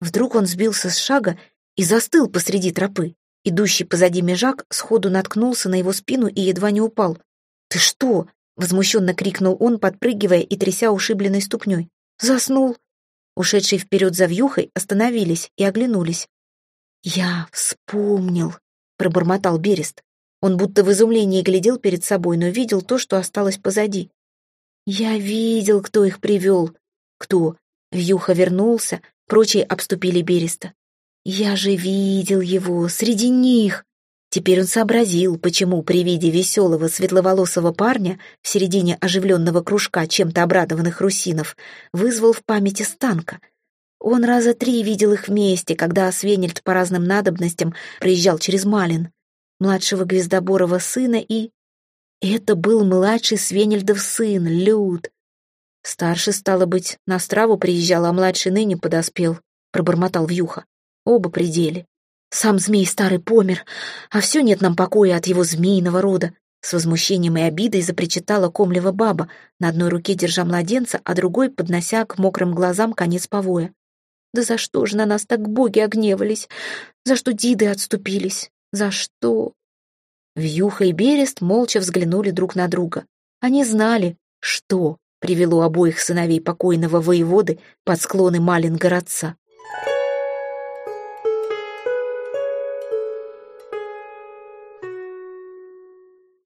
Вдруг он сбился с шага и застыл посреди тропы. Идущий позади межак сходу наткнулся на его спину и едва не упал. «Ты что?» — возмущенно крикнул он, подпрыгивая и тряся ушибленной ступней. «Заснул!» Ушедшие вперед за вьюхой остановились и оглянулись. «Я вспомнил», — пробормотал Берест. Он будто в изумлении глядел перед собой, но видел то, что осталось позади. «Я видел, кто их привел». «Кто?» Вьюха вернулся, прочие обступили Береста. «Я же видел его среди них». Теперь он сообразил, почему при виде веселого светловолосого парня в середине оживленного кружка чем-то обрадованных русинов вызвал в памяти Станка. Он раза три видел их вместе, когда Свенельд по разным надобностям приезжал через Малин младшего Гвездоборова сына и... Это был младший Свенельдов сын, Люд. Старший, стало быть, на страву приезжал, а младший ныне подоспел, пробормотал Вьюха. Оба пределе. Сам змей старый помер, а все нет нам покоя от его змеиного рода. С возмущением и обидой запричитала комлева баба, на одной руке держа младенца, а другой поднося к мокрым глазам конец повоя. Да за что же на нас так боги огневались? За что диды отступились? За что? Вьюха и Берест молча взглянули друг на друга. Они знали, что привело обоих сыновей покойного воеводы под склоны Малин городца.